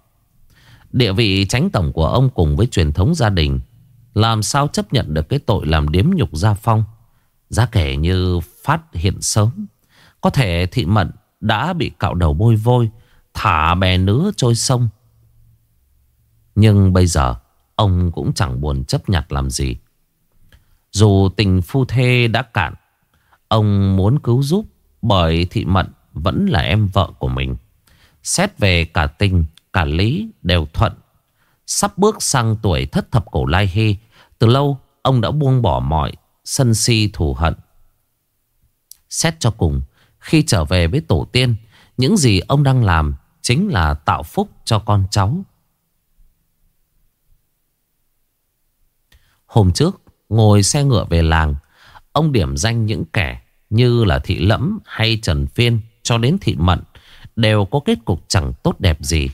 Địa vị tránh tổng của ông cùng với truyền thống gia đình, Làm sao chấp nhận được cái tội làm điếm nhục gia phong? Giá kể như phát hiện sớm, Có thể thị mận đã bị cạo đầu bôi vôi, Thả bè nứa trôi sông. Nhưng bây giờ, Ông cũng chẳng buồn chấp nhặt làm gì. Dù tình phu thê đã cạn Ông muốn cứu giúp Bởi thị mận vẫn là em vợ của mình. Xét về cả tình, Cả lý đều thuận. Sắp bước sang tuổi thất thập cổ lai hy Từ lâu ông đã buông bỏ mọi Sân si thù hận. Xét cho cùng, Khi trở về với tổ tiên, Những gì ông đang làm Chính là tạo phúc cho con cháu. Hôm trước, Ngồi xe ngựa về làng Ông điểm danh những kẻ Như là thị lẫm hay trần phiên Cho đến thị mận Đều có kết cục chẳng tốt đẹp gì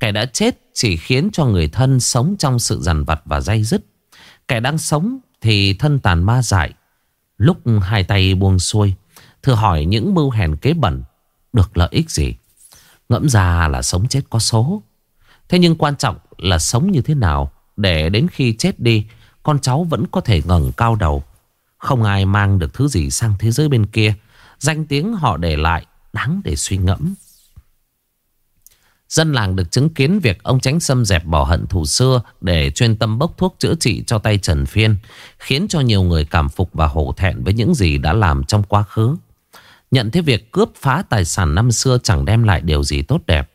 Kẻ đã chết chỉ khiến cho người thân sống trong sự dằn vặt và dây dứt. Kẻ đang sống thì thân tàn ma dại. Lúc hai tay buông xuôi, thử hỏi những mưu hèn kế bẩn được lợi ích gì. Ngẫm ra là sống chết có số. Thế nhưng quan trọng là sống như thế nào để đến khi chết đi, con cháu vẫn có thể ngẩng cao đầu. Không ai mang được thứ gì sang thế giới bên kia. Danh tiếng họ để lại đáng để suy ngẫm. Dân làng được chứng kiến việc ông tránh xâm dẹp bỏ hận thù xưa để chuyên tâm bốc thuốc chữa trị cho tay Trần Phiên, khiến cho nhiều người cảm phục và hổ thẹn với những gì đã làm trong quá khứ. Nhận thấy việc cướp phá tài sản năm xưa chẳng đem lại điều gì tốt đẹp.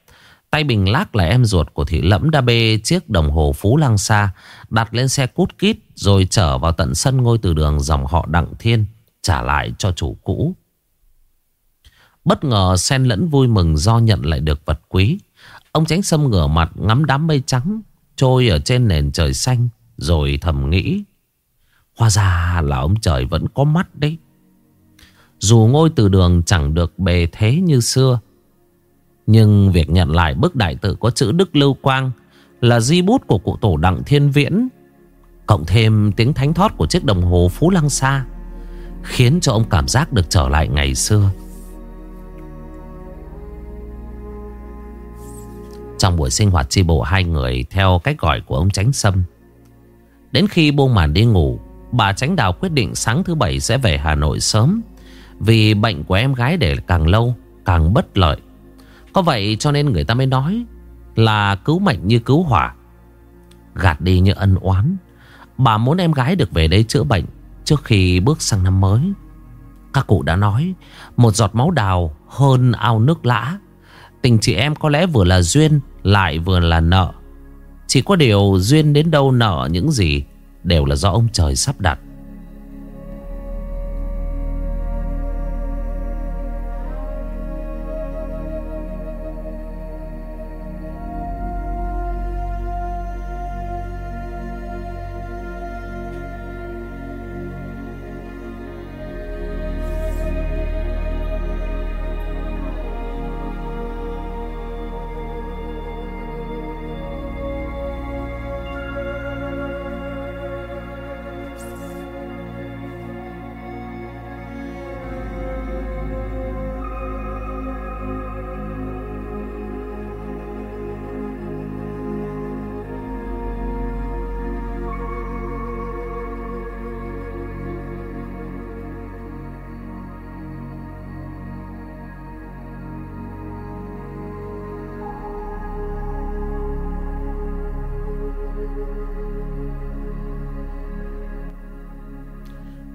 Tay Bình Lác là em ruột của thị lẫm đã bê chiếc đồng hồ Phú Lăng Sa, đặt lên xe cút kít rồi trở vào tận sân ngôi từ đường dòng họ Đặng Thiên, trả lại cho chủ cũ. Bất ngờ xen lẫn vui mừng do nhận lại được vật quý. Ông tránh sâm ngửa mặt ngắm đám mây trắng Trôi ở trên nền trời xanh Rồi thầm nghĩ Hóa ra là ông trời vẫn có mắt đấy Dù ngôi từ đường chẳng được bề thế như xưa nhưng việc nhận lại bức đại tự có chữ Đức Lưu Quang Là di bút của cụ tổ Đặng Thiên Viễn Cộng thêm tiếng thánh thót của chiếc đồng hồ Phú Lăng Sa Khiến cho ông cảm giác được trở lại ngày xưa Trong buổi sinh hoạt chi bộ hai người theo cách gọi của ông Tránh Sâm. Đến khi buông màn đi ngủ, bà Tránh Đào quyết định sáng thứ bảy sẽ về Hà Nội sớm. Vì bệnh của em gái để càng lâu càng bất lợi. Có vậy cho nên người ta mới nói là cứu mệnh như cứu hỏa. Gạt đi như ân oán. Bà muốn em gái được về đây chữa bệnh trước khi bước sang năm mới. Các cụ đã nói, một giọt máu đào hơn ao nước lã. Tình chị em có lẽ vừa là duyên, Lại vừa là nợ Chỉ có điều duyên đến đâu nợ những gì Đều là do ông trời sắp đặt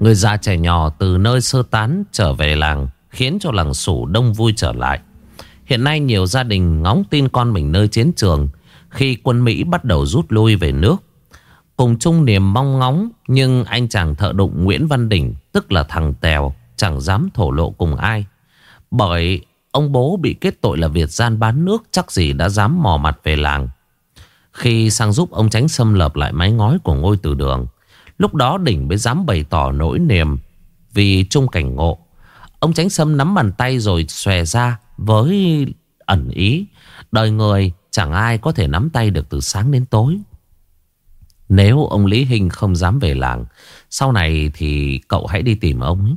Người già trẻ nhỏ từ nơi sơ tán trở về làng Khiến cho làng sủ đông vui trở lại. Hiện nay nhiều gia đình ngóng tin con mình nơi chiến trường Khi quân Mỹ bắt đầu rút lui về nước. Cùng chung niềm mong ngóng, Nhưng anh chàng thợ đụng Nguyễn Văn Đỉnh, Tức là thằng Tèo, Chẳng dám thổ lộ cùng ai. Bởi ông bố bị kết tội là Việt gian bán nước Chắc gì đã dám mò mặt về làng. Khi sang giúp ông tránh xâm lập lại mái ngói của ngôi từ đường Lúc đó Đỉnh mới dám bày tỏ nỗi niềm Vì chung cảnh ngộ. Ông tránh sâm nắm bàn tay rồi xòe ra Với ẩn ý, Đời người chẳng ai có thể nắm tay được từ sáng đến tối. Nếu ông Lý Hình không dám về làng, Sau này thì cậu hãy đi tìm ông ấy.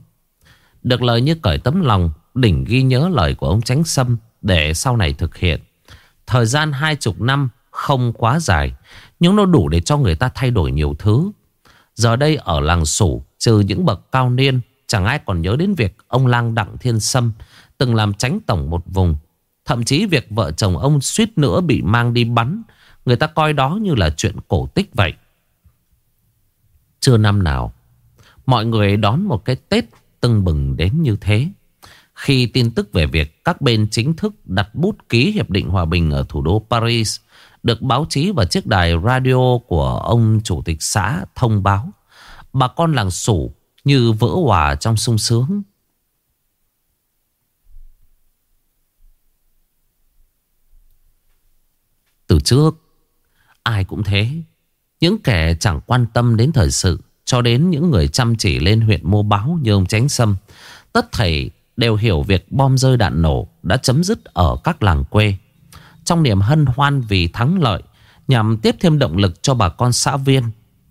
Được lời như cởi tấm lòng, Đỉnh ghi nhớ lời của ông tránh sâm Để sau này thực hiện. Thời gian hai chục năm không quá dài, Nhưng nó đủ để cho người ta thay đổi nhiều thứ. Giờ đây ở làng Sủ, Trừ những bậc cao niên, Chẳng ai còn nhớ đến việc ông lang Đặng Thiên Sâm Từng làm tránh tổng một vùng. Thậm chí việc vợ chồng ông suýt nữa bị mang đi bắn, Người ta coi đó như là chuyện cổ tích vậy. Chưa năm nào, Mọi người đón một cái Tết tưng bừng đến như thế. Khi tin tức về việc các bên chính thức đặt bút ký Hiệp định Hòa Bình ở thủ đô Paris được báo chí và chiếc đài radio của ông chủ tịch xã thông báo. Bà con làng sủ như vỡ hòa trong sung sướng. Từ trước, ai cũng thế. Những kẻ chẳng quan tâm đến thời sự, cho đến những người chăm chỉ lên huyện mua báo như ông Tránh Sâm. Tất thảy đều hiểu việc bom rơi đạn nổ đã chấm dứt ở các làng quê. Trong niềm hân hoan vì thắng lợi, Nhằm tiếp thêm động lực cho bà con xã viên.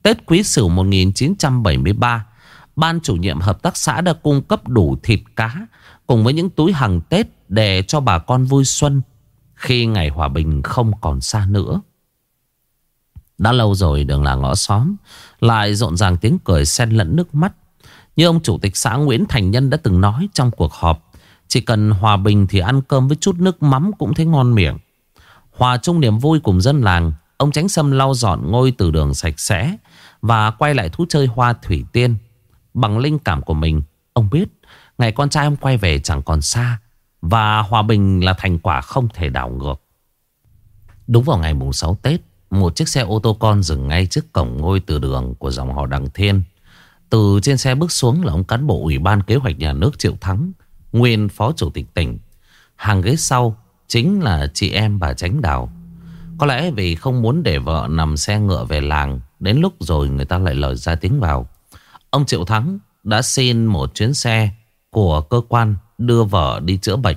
Tết Quý Sửu 1973 Ban chủ nhiệm hợp tác xã đã cung cấp đủ thịt cá Cùng với những túi hàng Tết Để cho bà con vui xuân, Khi ngày hòa bình không còn xa nữa. Đã lâu rồi đường là ngõ xóm Lại rộn ràng tiếng cười xen lẫn nước mắt. Như ông chủ tịch xã Nguyễn Thành Nhân đã từng nói trong cuộc họp, Chỉ cần hòa bình thì ăn cơm với chút nước mắm cũng thấy ngon miệng. Hòa chung niềm vui cùng dân làng, Ông Tránh Sâm lau dọn ngôi từ đường sạch sẽ Và quay lại thú chơi hoa thủy tiên. Bằng linh cảm của mình, Ông biết Ngày con trai ông quay về chẳng còn xa Và hòa bình là thành quả không thể đảo ngược. Đúng vào ngày mùng 6 Tết, Một chiếc xe ô tô con dừng ngay trước cổng ngôi từ đường của dòng họ Đằng Thiên. Từ trên xe bước xuống là ông cán bộ Ủy ban Kế hoạch Nhà nước Triệu Thắng, Nguyên Phó Chủ tịch tỉnh. Hàng ghế sau Chính là chị em bà Tránh Đào. Có lẽ vì không muốn để vợ nằm xe ngựa về làng, Đến lúc rồi người ta lại lời ra tiếng vào. Ông Triệu Thắng đã xin một chuyến xe của cơ quan đưa vợ đi chữa bệnh.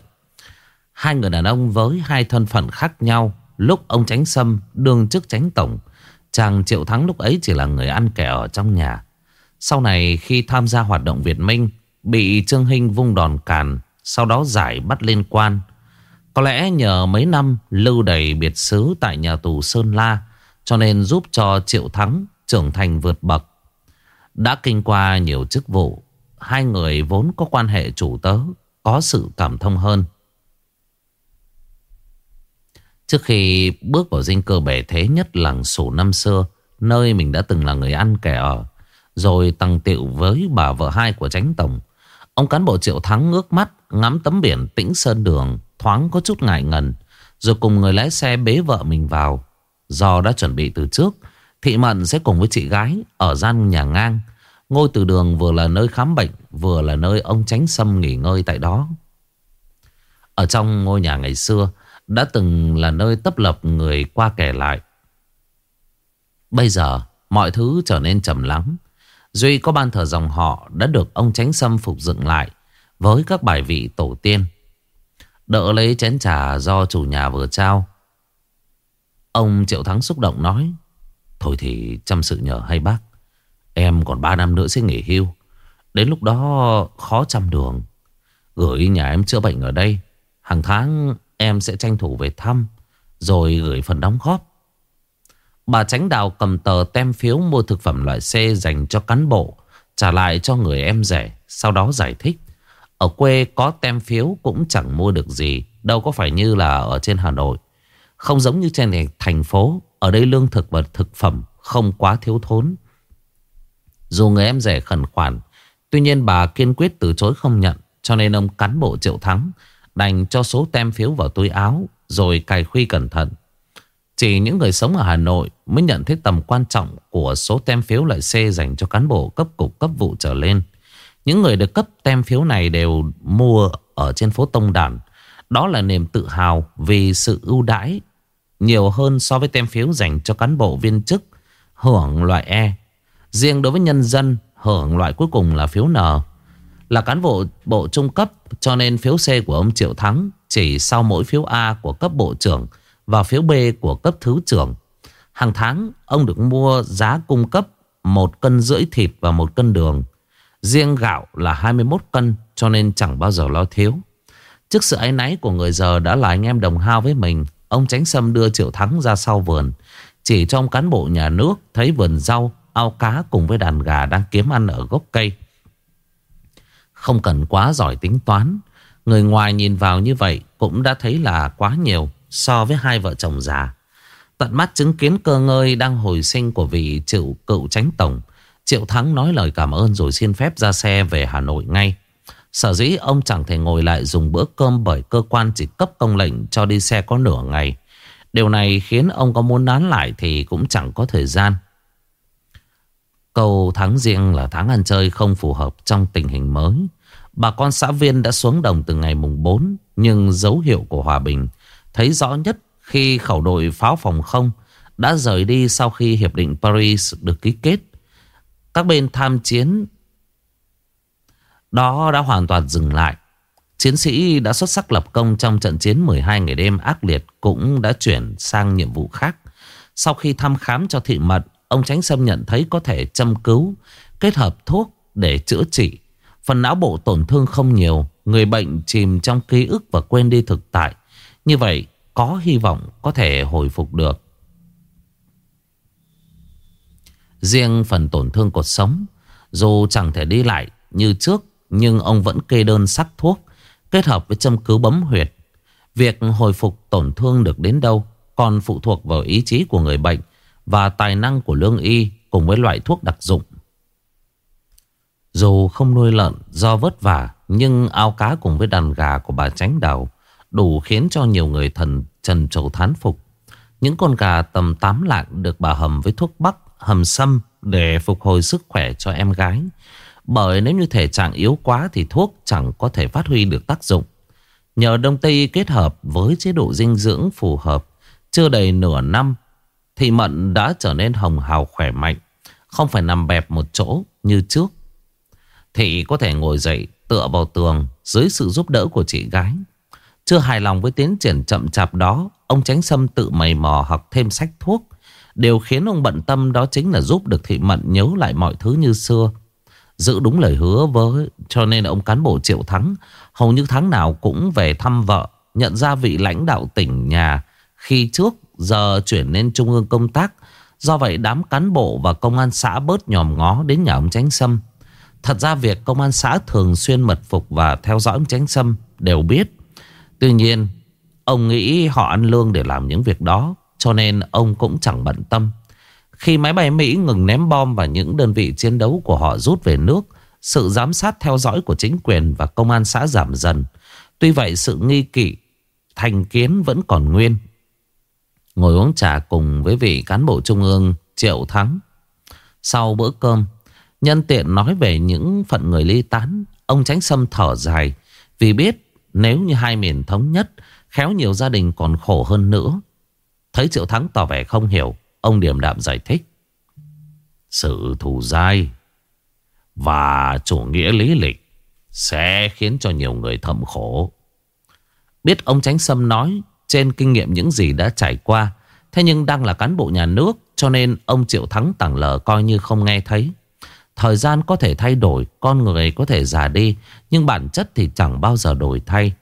Hai người đàn ông với hai thân phận khác nhau, Lúc ông Tránh Sâm đương chức Tránh Tổng, Chàng Triệu Thắng lúc ấy chỉ là người ăn kẻ ở trong nhà. Sau này khi tham gia hoạt động Việt Minh, Bị Trương Hinh vung đòn càn, Sau đó giải bắt lên quan có lẽ nhờ mấy năm lưu đầy biệt xứ tại nhà tù Sơn La cho nên giúp cho Triệu Thắng trưởng thành vượt bậc. Đã kinh qua nhiều chức vụ, hai người vốn có quan hệ chủ tớ, có sự cảm thông hơn. Trước khi bước vào dinh cơ bể thế nhất làng sủ năm xưa, nơi mình đã từng là người ăn kẻ ở, rồi tăng tiệu với bà vợ hai của tránh tổng, ông cán bộ Triệu Thắng ngước mắt ngắm tấm biển tĩnh sơn đường, thoáng có chút ngại ngần. Rồi cùng người lái xe bế vợ mình vào. Do đã chuẩn bị từ trước, Thị Mận sẽ cùng với chị gái Ở gian nhà ngang. Ngôi từ đường vừa là nơi khám bệnh, Vừa là nơi ông tránh xâm nghỉ ngơi tại đó. Ở trong ngôi nhà ngày xưa, Đã từng là nơi tấp lập người qua kẻ lại. Bây giờ, mọi thứ trở nên trầm lắng. Duy có ban thờ dòng họ đã được ông tránh xâm phục dựng lại. Với các bài vị tổ tiên. Đỡ lấy chén trà do chủ nhà vừa trao. Ông Triệu Thắng xúc động nói, Thôi thì chăm sự nhờ hay bác. Em còn 3 năm nữa sẽ nghỉ hưu. Đến lúc đó khó chăm đường. Gửi nhà em chữa bệnh ở đây. Hàng tháng em sẽ tranh thủ về thăm, Rồi gửi phần đóng góp. Bà Tránh Đào cầm tờ tem phiếu mua thực phẩm loại C dành cho cán bộ, Trả lại cho người em rẻ, Sau đó giải thích ở quê có tem phiếu cũng chẳng mua được gì, Đâu có phải như là ở trên Hà Nội. Không giống như trên thành phố, Ở đây lương thực và thực phẩm Không quá thiếu thốn. Dù người em rẻ khẩn khoản, Tuy nhiên bà kiên quyết từ chối không nhận, Cho nên ông cán bộ triệu thắng Đành cho số tem phiếu vào túi áo, Rồi cài khuy cẩn thận. Chỉ những người sống ở Hà Nội Mới nhận thấy tầm quan trọng Của số tem phiếu loại C dành cho cán bộ cấp cục, cấp vụ trở lên. Những người được cấp tem phiếu này đều mua Ở trên phố Tông Đản. Đó là niềm tự hào Vì sự ưu đãi Nhiều hơn so với tem phiếu dành cho cán bộ viên chức, Hưởng loại E. Riêng đối với nhân dân, Hưởng loại cuối cùng là phiếu N. Là cán bộ bộ trung cấp, Cho nên phiếu C của ông Triệu Thắng Chỉ sau mỗi phiếu A của cấp bộ trưởng Và phiếu B của cấp thứ trưởng. Hàng tháng, ông được mua giá cung cấp Một cân rưỡi thịt và một cân đường. Riêng gạo là 21 cân, Cho nên chẳng bao giờ lo thiếu Trước sự áy náy của người giờ đã là anh em đồng hao với mình, Ông Tránh Sâm đưa Triệu Thắng ra sau vườn Chỉ trong cán bộ nhà nước Thấy vườn rau, ao cá cùng với đàn gà đang kiếm ăn ở gốc cây. Không cần quá giỏi tính toán. Người ngoài nhìn vào như vậy cũng đã thấy là quá nhiều so với hai vợ chồng già. Tận mắt chứng kiến cơ ngơi đang hồi sinh của vị triệu cựu tránh tổng. Triệu Thắng nói lời cảm ơn rồi xin phép ra xe về Hà Nội ngay. Sở dĩ ông chẳng thể ngồi lại dùng bữa cơm bởi cơ quan chỉ cấp công lệnh cho đi xe có nửa ngày. Điều này khiến ông có muốn nán lại thì cũng chẳng có thời gian. Câu tháng riêng là tháng ăn chơi không phù hợp trong tình hình mới. Bà con xã viên đã xuống đồng từ ngày mùng 4, nhưng dấu hiệu của hòa bình thấy rõ nhất khi khẩu đội pháo phòng không đã rời đi sau khi Hiệp định Paris được ký kết. Các bên tham chiến đó đã hoàn toàn dừng lại. Chiến sĩ đã xuất sắc lập công trong trận chiến 12 ngày đêm ác liệt cũng đã chuyển sang nhiệm vụ khác. Sau khi thăm khám cho thị mật, Ông Tránh Sâm nhận thấy có thể châm cứu Kết hợp thuốc để chữa trị Phần não bộ tổn thương không nhiều Người bệnh chìm trong ký ức và quên đi thực tại Như vậy có hy vọng có thể hồi phục được Riêng phần tổn thương cột sống Dù chẳng thể đi lại như trước Nhưng ông vẫn kê đơn sắc thuốc Kết hợp với châm cứu bấm huyệt Việc hồi phục tổn thương được đến đâu Còn phụ thuộc vào ý chí của người bệnh và tài năng của lương y cùng với loại thuốc đặc dụng. Dù không nuôi lợn do vất vả nhưng ao cá cùng với đàn gà của bà tránh đào đủ khiến cho nhiều người thần trần trầu thán phục. Những con gà tầm 8 lạng được bà hầm với thuốc bắc, hầm sâm để phục hồi sức khỏe cho em gái. Bởi nếu như thể trạng yếu quá thì thuốc chẳng có thể phát huy được tác dụng. Nhờ Đông Tây kết hợp với chế độ dinh dưỡng phù hợp, chưa đầy nửa năm thì Mận đã trở nên hồng hào khỏe mạnh Không phải nằm bẹp một chỗ như trước Thị có thể ngồi dậy tựa vào tường Dưới sự giúp đỡ của chị gái Chưa hài lòng với tiến triển chậm chạp đó Ông Tránh Sâm tự mày mò học thêm sách thuốc Điều khiến ông bận tâm đó chính là giúp được thị mận nhớ lại mọi thứ như xưa Giữ đúng lời hứa với Cho nên ông cán bộ Triệu Thắng Hầu như tháng nào cũng về thăm vợ Nhận ra vị lãnh đạo tỉnh nhà Khi trước giờ chuyển lên trung ương công tác. Do vậy đám cán bộ và công an xã bớt nhòm ngó đến nhà ông Tránh Sâm. Thật ra việc công an xã thường xuyên mật phục và theo dõi ông Tránh Sâm đều biết. Tuy nhiên, ông nghĩ họ ăn lương để làm những việc đó, cho nên ông cũng chẳng bận tâm. Khi máy bay Mỹ ngừng ném bom và những đơn vị chiến đấu của họ rút về nước, sự giám sát theo dõi của chính quyền và công an xã giảm dần. Tuy vậy sự nghi kỵ, thành kiến vẫn còn nguyên. Ngồi uống trà cùng với vị cán bộ trung ương Triệu Thắng Sau bữa cơm Nhân tiện nói về những phận người ly tán Ông Tránh Sâm thở dài Vì biết nếu như hai miền thống nhất Khéo nhiều gia đình còn khổ hơn nữa Thấy Triệu Thắng tỏ vẻ không hiểu Ông điềm đạm giải thích Sự thù dai Và chủ nghĩa lý lịch Sẽ khiến cho nhiều người thầm khổ Biết ông Tránh Sâm nói trên kinh nghiệm những gì đã trải qua. Thế nhưng đang là cán bộ nhà nước cho nên ông Triệu Thắng tặng lờ coi như không nghe thấy. Thời gian có thể thay đổi, con người có thể già đi, nhưng bản chất thì chẳng bao giờ đổi thay.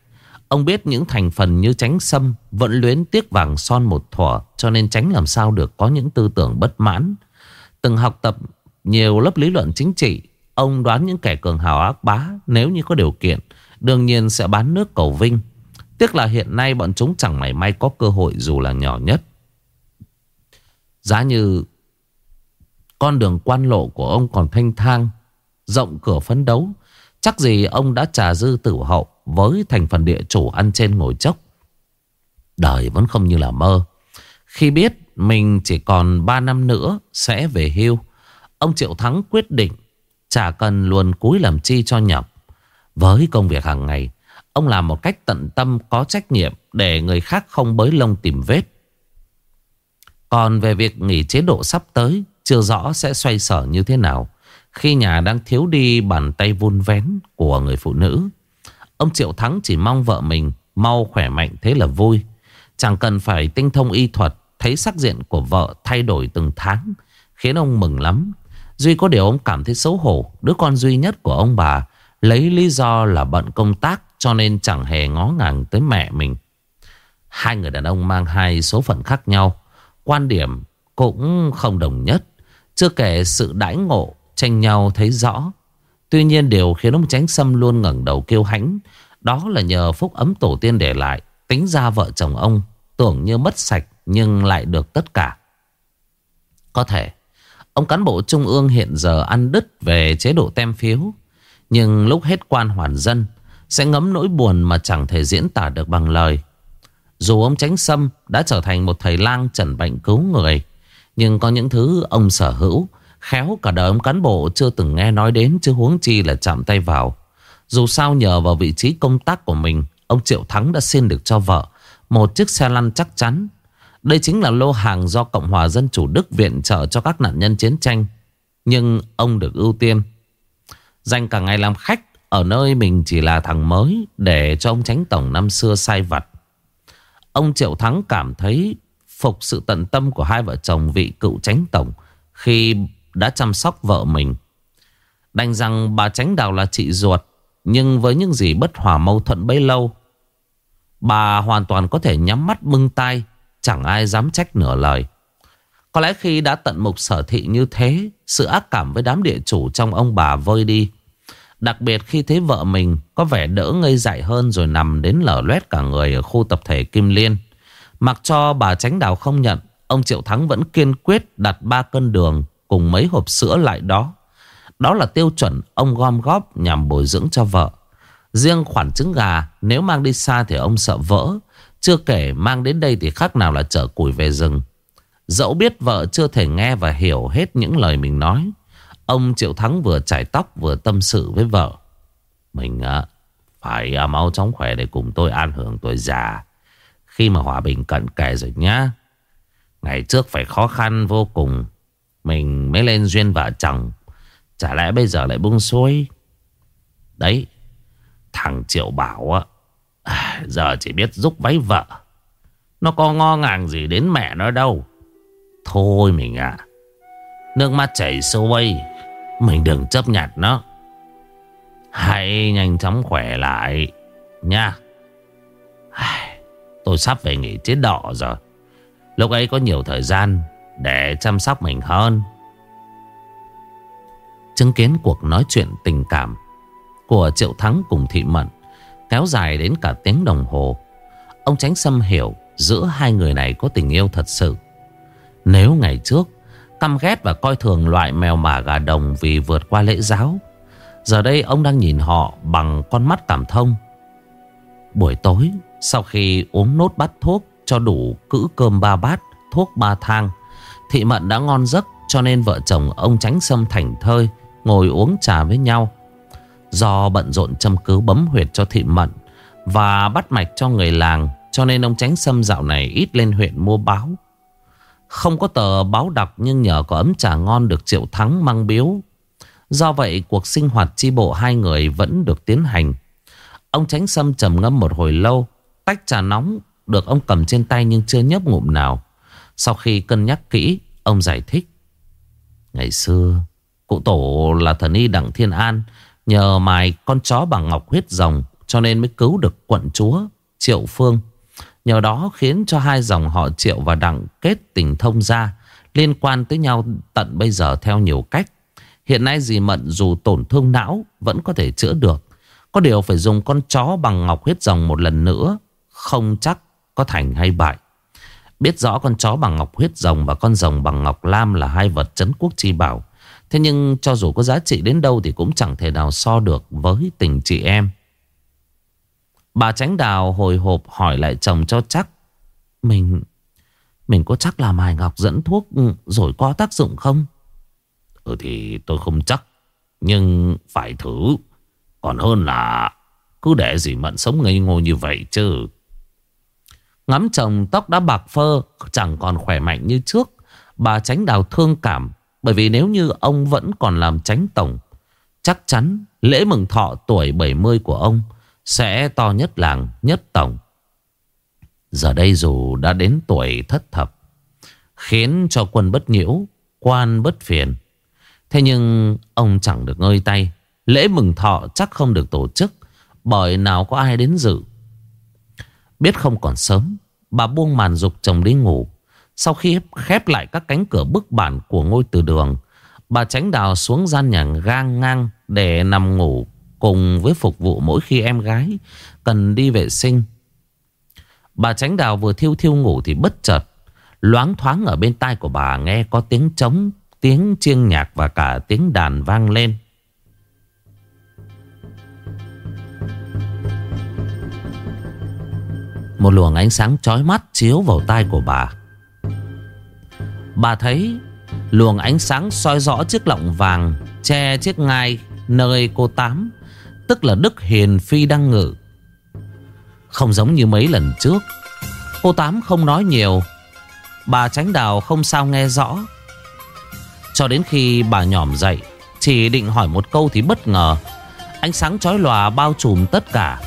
Ông biết những thành phần như tránh sâm vẫn luyến tiếc vàng son một thuở cho nên tránh làm sao được có những tư tưởng bất mãn. Từng học tập nhiều lớp lý luận chính trị, ông đoán những kẻ cường hào ác bá nếu như có điều kiện, đương nhiên sẽ bán nước cầu vinh. Tiếc là hiện nay bọn chúng chẳng mảy may có cơ hội dù là nhỏ nhất. Giá như con đường quan lộ của ông còn thanh thang, Rộng cửa phấn đấu Chắc gì ông đã trà dư tử hậu Với thành phần địa chủ ăn trên ngồi chốc. Đời vẫn không như là mơ. Khi biết mình chỉ còn 3 năm nữa Sẽ về hưu, Ông Triệu Thắng quyết định Chả cần luôn cúi làm chi cho nhọc. Với công việc hàng ngày, Ông làm một cách tận tâm, có trách nhiệm Để người khác không bới lông tìm vết. Còn về việc nghỉ chế độ sắp tới, Chưa rõ sẽ xoay sở như thế nào. Khi nhà đang thiếu đi bàn tay vun vén của người phụ nữ. Ông Triệu Thắng chỉ mong vợ mình mau khỏe mạnh thế là vui. Chẳng cần phải tinh thông y thuật, Thấy sắc diện của vợ thay đổi từng tháng, Khiến ông mừng lắm. Duy có điều ông cảm thấy xấu hổ, Đứa con duy nhất của ông bà Lấy lý do là bận công tác Cho nên chẳng hề ngó ngàng tới mẹ mình. Hai người đàn ông mang hai số phận khác nhau, Quan điểm cũng không đồng nhất. Chưa kể sự đãi ngộ Tranh nhau thấy rõ. Tuy nhiên điều khiến ông Tránh Sâm luôn ngẩng đầu kêu hãnh, Đó là nhờ phúc ấm tổ tiên để lại, Tính ra vợ chồng ông Tưởng như mất sạch Nhưng lại được tất cả. Có thể, Ông cán bộ trung ương hiện giờ ăn đứt Về chế độ tem phiếu, Nhưng lúc hết quan hoàn dân, Sẽ ngấm nỗi buồn mà chẳng thể diễn tả được bằng lời. Dù ông Tránh Sâm Đã trở thành một thầy lang trần bệnh cứu người, Nhưng có những thứ ông sở hữu Khéo cả đời ông cán bộ chưa từng nghe nói đến, Chứ huống chi là chạm tay vào. Dù sao nhờ vào vị trí công tác của mình, Ông Triệu Thắng đã xin được cho vợ Một chiếc xe lăn chắc chắn. Đây chính là lô hàng do Cộng hòa Dân chủ Đức viện trợ cho các nạn nhân chiến tranh, Nhưng ông được ưu tiên. Dành cả ngày làm khách Ở nơi mình chỉ là thằng mới Để cho ông tránh tổng năm xưa sai vặt. Ông Triệu Thắng cảm thấy Phục sự tận tâm của hai vợ chồng vị cựu tránh tổng Khi đã chăm sóc vợ mình. Đành rằng bà tránh đào là chị ruột, Nhưng với những gì bất hòa mâu thuẫn bấy lâu, Bà hoàn toàn có thể nhắm mắt bưng tay Chẳng ai dám trách nửa lời. Có lẽ khi đã tận mục sở thị như thế, Sự ác cảm với đám địa chủ trong ông bà vơi đi. Đặc biệt khi thấy vợ mình Có vẻ đỡ ngây dại hơn Rồi nằm đến lở loét cả người Ở khu tập thể Kim Liên. Mặc cho bà tránh đào không nhận, Ông Triệu Thắng vẫn kiên quyết đặt ba cân đường Cùng mấy hộp sữa lại đó. Đó là tiêu chuẩn ông gom góp Nhằm bồi dưỡng cho vợ. Riêng khoản trứng gà Nếu mang đi xa thì ông sợ vỡ. Chưa kể mang đến đây thì khác nào là chở củi về rừng. Dẫu biết vợ chưa thể nghe và hiểu hết những lời mình nói Ông Triệu Thắng vừa chải tóc vừa tâm sự với vợ. Mình à, phải à, mau chóng khỏe để cùng tôi an hưởng tuổi già. Khi mà hòa bình cận kề rồi nhá. Ngày trước phải khó khăn vô cùng mình mới lên duyên vợ chồng. Chả lẽ bây giờ lại buông xuôi? Đấy, Thằng Triệu Bảo á, Giờ chỉ biết giúp váy vợ. Nó có ngo ngàng gì đến mẹ nó đâu. Thôi mình à Nước mắt chảy xuôi, Mình đừng chấp nhặt nó. Hãy nhanh chóng khỏe lại Nha. Tôi sắp về nghỉ chế độ rồi. Lúc ấy có nhiều thời gian. Để chăm sóc mình hơn Chứng kiến cuộc nói chuyện tình cảm của Triệu Thắng cùng Thị Mận kéo dài đến cả tiếng đồng hồ. Ông Tránh Sâm hiểu giữa hai người này có tình yêu thật sự. Nếu ngày trước căm ghét và coi thường loại mèo mả gà đồng vì vượt qua lễ giáo, giờ đây ông đang nhìn họ bằng con mắt cảm thông. Buổi tối, sau khi uống nốt bát thuốc cho đủ cữ cơm ba bát, thuốc ba thang, Thị Mận đã ngon giấc, cho nên vợ chồng ông Tránh Sâm thành thơi ngồi uống trà với nhau. Do bận rộn châm cứu bấm huyệt cho thị mận Và bắt mạch cho người làng, Cho nên ông tránh sâm dạo này ít lên huyện mua báo. Không có tờ báo đọc Nhưng nhờ có ấm trà ngon được triệu thắng mang biếu. Do vậy, cuộc sinh hoạt chi bộ hai người vẫn được tiến hành. Ông tránh sâm trầm ngâm một hồi lâu, Tách trà nóng được ông cầm trên tay nhưng chưa nhấp ngụm nào. Sau khi cân nhắc kỹ Ông giải thích. Ngày xưa, Cụ tổ là thần y Đặng Thiên An, Nhờ mài con chó bằng ngọc huyết rồng Cho nên mới cứu được quận chúa Triệu Phương. Nhờ đó khiến cho hai dòng họ Triệu và Đặng kết tình thông ra Liên quan tới nhau tận bây giờ theo nhiều cách. Hiện nay dì Mận dù tổn thương não, Vẫn có thể chữa được. Có điều phải dùng con chó bằng ngọc huyết rồng một lần nữa, Không chắc có thành hay bại. Biết rõ con chó bằng ngọc huyết rồng Và con rồng bằng ngọc lam là hai vật chấn quốc chi bảo Thế nhưng cho dù có giá trị đến đâu thì cũng chẳng thể nào so được với tình chị em. Bà tránh đào hồi hộp hỏi lại chồng cho chắc. Mình, mình có chắc là mài Ngọc dẫn thuốc rồi có tác dụng không? Ừ thì tôi không chắc. Nhưng phải thử. Còn hơn là cứ để gì mận sống ngây ngô như vậy chứ. Ngắm chồng tóc đã bạc phơ, Chẳng còn khỏe mạnh như trước. Bà tránh đào thương cảm, Bởi vì nếu như ông vẫn còn làm tránh tổng, Chắc chắn lễ mừng thọ tuổi 70 của ông Sẽ to nhất làng, nhất tổng. Giờ đây dù đã đến tuổi thất thập, Khiến cho quân bất nhiễu, Quan bất phiền. Thế nhưng ông chẳng được ngơi tay. Lễ mừng thọ chắc không được tổ chức, Bởi nào có ai đến dự. Biết không còn sớm, Bà buông màn dục chồng đi ngủ. Sau khi khép lại các cánh cửa bức bản của ngôi từ đường, Bà tránh đào xuống gian nhà gang ngang Để nằm ngủ Cùng với phục vụ mỗi khi em gái Cần đi vệ sinh. Bà tránh đào vừa thiêu thiêu ngủ Thì bất chợt, Loáng thoáng ở bên tai của bà nghe có tiếng trống, Tiếng chiêng nhạc và cả tiếng đàn vang lên. Một luồng ánh sáng chói mắt chiếu vào tai của bà. Bà thấy luồng ánh sáng soi rõ chiếc lọng vàng Che chiếc ngai nơi cô Tám, Tức là Đức Hiền Phi đang ngự. Không giống như mấy lần trước, Cô Tám không nói nhiều. Bà tránh đào không sao nghe rõ. Cho đến khi bà nhỏm dậy, Chỉ định hỏi một câu thì bất ngờ. Ánh sáng chói lòa bao trùm tất cả.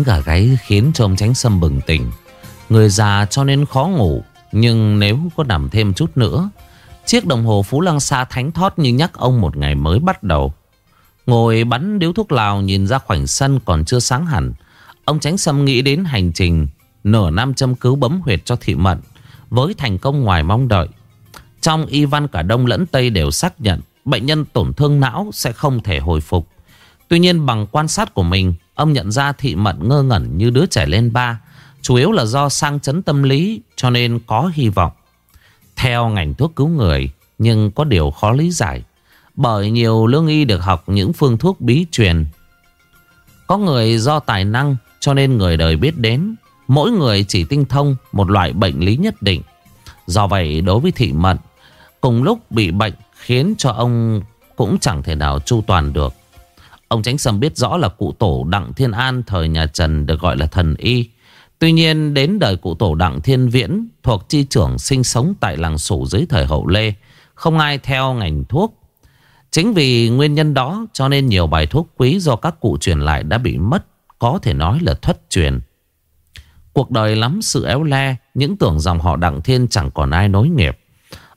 Tiếng gà gáy khiến cho ông Tránh Sâm bừng tỉnh. Người già cho nên khó ngủ, Nhưng nếu có nằm thêm chút nữa, Chiếc đồng hồ Phú Lăng Sa thánh thót như nhắc ông một ngày mới bắt đầu. Ngồi bắn điếu thuốc lào nhìn ra khoảnh sân còn chưa sáng hẳn, Ông Tránh Sâm nghĩ đến hành trình Nửa năm châm cứu bấm huyệt cho thị mận Với thành công ngoài mong đợi. Trong y văn cả Đông lẫn Tây đều xác nhận Bệnh nhân tổn thương não sẽ không thể hồi phục. Tuy nhiên bằng quan sát của mình Ông nhận ra thị mận ngơ ngẩn như đứa trẻ lên ba, Chủ yếu là do sang chấn tâm lý, Cho nên có hy vọng. Theo ngành thuốc cứu người, Nhưng có điều khó lý giải, Bởi nhiều lương y được học những phương thuốc bí truyền. Có người do tài năng, Cho nên người đời biết đến, Mỗi người chỉ tinh thông Một loại bệnh lý nhất định. Do vậy, đối với thị mận Cùng lúc bị bệnh Khiến cho ông cũng chẳng thể nào chu toàn được. Ông Tránh Sâm biết rõ là cụ tổ Đặng Thiên An, thời nhà Trần, được gọi là thần y. Tuy nhiên, đến đời cụ tổ Đặng Thiên Viễn, thuộc chi trưởng sinh sống tại làng sủ dưới thời hậu Lê. Không ai theo ngành thuốc. Chính vì nguyên nhân đó, cho nên nhiều bài thuốc quý do các cụ truyền lại đã bị mất. Có thể nói là thất truyền. Cuộc đời lắm sự éo le. Những tưởng dòng họ Đặng Thiên chẳng còn ai nối nghiệp.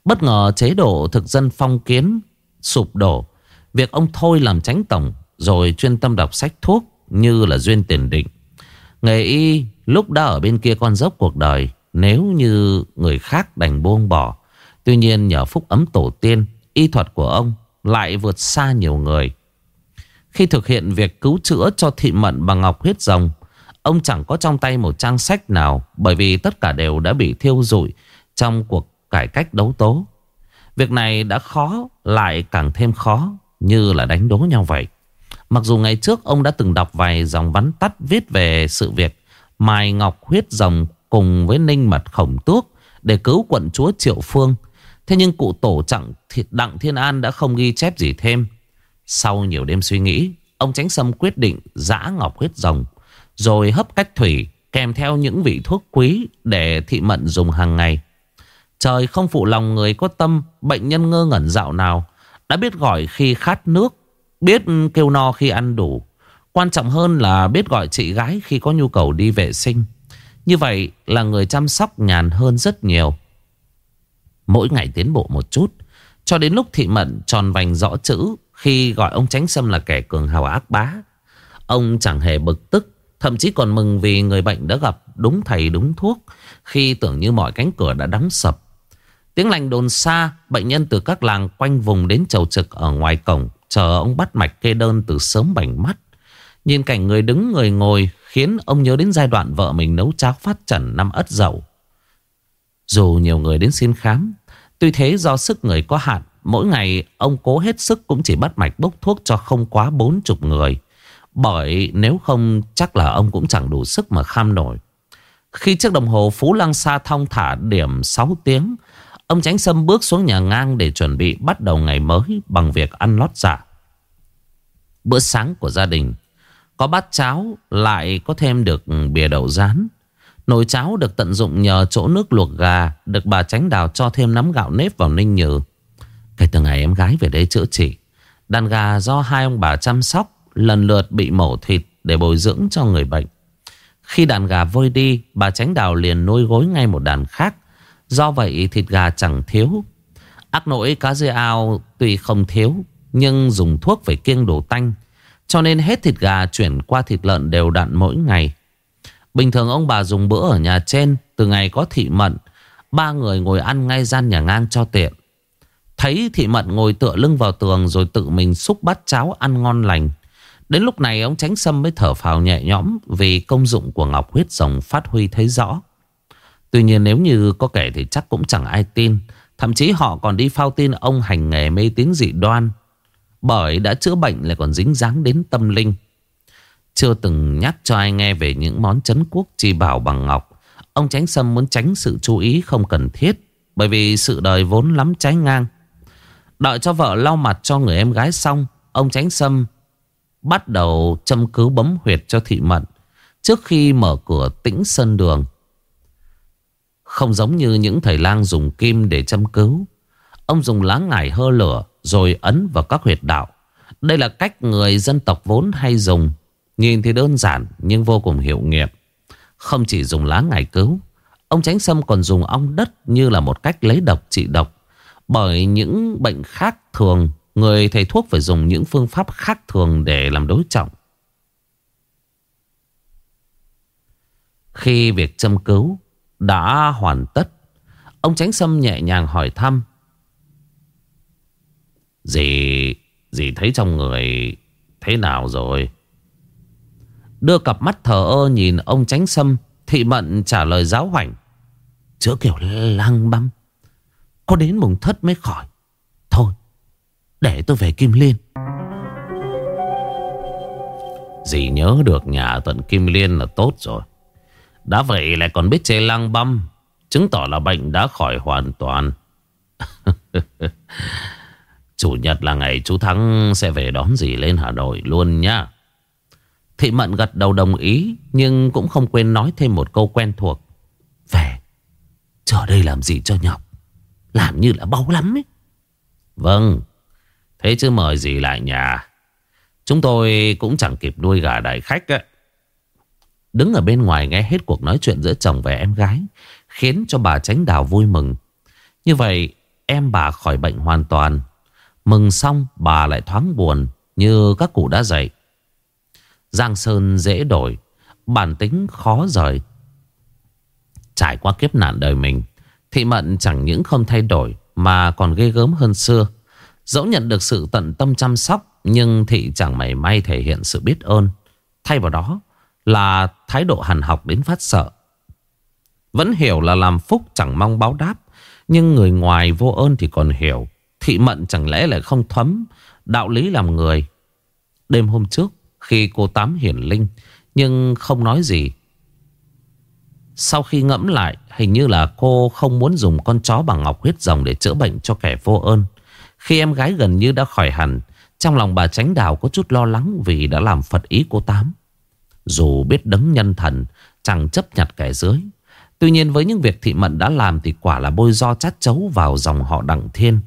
Bất ngờ chế độ thực dân phong kiến, sụp đổ. Việc ông Thôi làm tránh tổng rồi chuyên tâm đọc sách thuốc như là duyên tiền định. Nghề y lúc đã ở bên kia con dốc cuộc đời nếu như người khác đành buông bỏ. Tuy nhiên nhờ phúc ấm tổ tiên, y thuật của ông lại vượt xa nhiều người. Khi thực hiện việc cứu chữa cho thị mận bằng ngọc huyết rồng, ông chẳng có trong tay một trang sách nào bởi vì tất cả đều đã bị thiêu rụi trong cuộc cải cách đấu tố. Việc này đã khó lại càng thêm khó như là đánh đố nhau vậy. Mặc dù ngày trước ông đã từng đọc vài dòng vắn tắt viết về sự việc Mai Ngọc huyết rồng cùng với Ninh Mật Khổng Tước để cứu quận chúa Triệu Phương. Thế nhưng cụ tổ trọng Đặng Thiên An đã không ghi chép gì thêm. Sau nhiều đêm suy nghĩ, ông Tránh Sâm quyết định giã Ngọc huyết rồng rồi hấp cách thủy kèm theo những vị thuốc quý để thị mận dùng hàng ngày. Trời không phụ lòng người có tâm, bệnh nhân ngơ ngẩn dạo nào đã biết gọi khi khát nước Biết ừ, kêu no khi ăn đủ. Quan trọng hơn là biết gọi chị gái khi có nhu cầu đi vệ sinh. Như vậy là người chăm sóc nhàn hơn rất nhiều. Mỗi ngày tiến bộ một chút, Cho đến lúc thị mận tròn vành rõ chữ Khi gọi ông Tránh Sâm là kẻ cường hào ác bá. Ông chẳng hề bực tức, Thậm chí còn mừng vì người bệnh đã gặp đúng thầy đúng thuốc Khi tưởng như mọi cánh cửa đã đóng sập. Tiếng lành đồn xa, Bệnh nhân từ các làng quanh vùng đến chầu trực ở ngoài cổng. Chờ ông bắt mạch kê đơn từ sớm bảnh mắt. Nhìn cảnh người đứng, người ngồi, Khiến ông nhớ đến giai đoạn vợ mình nấu cháo phát trần năm ất dậu. Dù nhiều người đến xin khám, Tuy thế do sức người có hạn, Mỗi ngày ông cố hết sức cũng chỉ bắt mạch bốc thuốc cho không quá bốn chục người. Bởi nếu không, chắc là ông cũng chẳng đủ sức mà kham nổi. Khi chiếc đồng hồ Phú Lăng Sa thong thả điểm 6 tiếng Ông Tránh Sâm bước xuống nhà ngang để chuẩn bị bắt đầu ngày mới bằng việc ăn lót dạ. Bữa sáng của gia đình có bát cháo lại có thêm được bìa đậu rán. Nồi cháo được tận dụng nhờ chỗ nước luộc gà được bà Tránh Đào cho thêm nắm gạo nếp vào ninh nhừ. Kể từ ngày em gái về đây chữa trị, đàn gà do hai ông bà chăm sóc lần lượt bị mổ thịt để bồi dưỡng cho người bệnh. Khi đàn gà vơi đi, bà Tránh Đào liền nuôi gối ngay một đàn khác Do vậy thịt gà chẳng thiếu. Ác nỗi cá dê ao tuy không thiếu, Nhưng dùng thuốc phải kiêng đồ tanh. Cho nên hết thịt gà chuyển qua thịt lợn đều đặn mỗi ngày. Bình thường ông bà dùng bữa ở nhà trên, Từ ngày có thị mận, Ba người ngồi ăn ngay gian nhà ngang cho tiện. Thấy thị mận ngồi tựa lưng vào tường Rồi tự mình xúc bát cháo ăn ngon lành. Đến lúc này ông tránh sâm mới thở phào nhẹ nhõm Vì công dụng của ngọc huyết rồng phát huy thấy rõ. Tuy nhiên nếu như có kể thì chắc cũng chẳng ai tin. Thậm chí họ còn đi phao tin ông hành nghề mê tín dị đoan. Bởi đã chữa bệnh lại còn dính dáng đến tâm linh. Chưa từng nhắc cho ai nghe về những món chấn quốc chi bảo bằng ngọc. Ông Tránh Sâm muốn tránh sự chú ý không cần thiết. Bởi vì sự đời vốn lắm trái ngang. Đợi cho vợ lau mặt cho người em gái xong. Ông Tránh Sâm bắt đầu châm cứu bấm huyệt cho thị mận. Trước khi mở cửa tĩnh sân đường. Không giống như những thầy lang dùng kim để châm cứu. Ông dùng lá ngải hơ lửa Rồi ấn vào các huyệt đạo. Đây là cách người dân tộc vốn hay dùng. Nhìn thì đơn giản Nhưng vô cùng hiệu nghiệm. Không chỉ dùng lá ngải cứu, Ông Tránh Sâm còn dùng ong đất Như là một cách lấy độc trị độc. Bởi những bệnh khác thường, Người thầy thuốc phải dùng những phương pháp khác thường Để làm đối trọng. Khi việc châm cứu đã hoàn tất. Ông Tránh Sâm nhẹ nhàng hỏi thăm. Dì, dì thấy trong người thế nào rồi? Đưa cặp mắt thờ ơ nhìn ông Tránh Sâm, thị mận trả lời giáo hoảnh. Chữa kiểu lăng băm. Có đến mùng thất mới khỏi. Thôi, để tôi về Kim Liên. Dì nhớ được nhà tận Kim Liên là tốt rồi. Đã vậy lại còn biết chê lang băm, Chứng tỏ là bệnh đã khỏi hoàn toàn. Chủ nhật là ngày chú Thắng sẽ về đón dì lên Hà Nội luôn nhá Thị Mận gật đầu đồng ý, Nhưng cũng không quên nói thêm một câu quen thuộc. Về, Chờ đây làm gì cho nhọc? Làm như là báu lắm ấy. Vâng Thế chứ mời dì lại nhà. Chúng tôi cũng chẳng kịp nuôi gà đại khách ấy. Đứng ở bên ngoài nghe hết cuộc nói chuyện giữa chồng và em gái, Khiến cho bà tránh đào vui mừng. Như vậy, em bà khỏi bệnh hoàn toàn. Mừng xong, bà lại thoáng buồn, Như các cụ đã dạy. Giang Sơn dễ đổi, Bản tính khó rời. Trải qua kiếp nạn đời mình, Thị mận chẳng những không thay đổi Mà còn ghê gớm hơn xưa. Dẫu nhận được sự tận tâm chăm sóc, Nhưng thị chẳng mảy may thể hiện sự biết ơn. Thay vào đó là thái độ hàn học đến phát sợ. Vẫn hiểu là làm phúc chẳng mong báo đáp. Nhưng người ngoài vô ơn thì còn hiểu. Thị mận chẳng lẽ lại không thấm đạo lý làm người. Đêm hôm trước, khi cô Tám hiển linh, nhưng không nói gì. Sau khi ngẫm lại, hình như là cô không muốn dùng con chó bằng ngọc huyết rồng để chữa bệnh cho kẻ vô ơn. Khi em gái gần như đã khỏi hẳn, trong lòng bà tránh đào có chút lo lắng vì đã làm phật ý cô Tám. Dù biết đấng nhân thần, Chẳng chấp nhặt kẻ dưới Tuy nhiên với những việc thị mận đã làm Thì quả là bôi do chát chấu vào dòng họ đặng thiên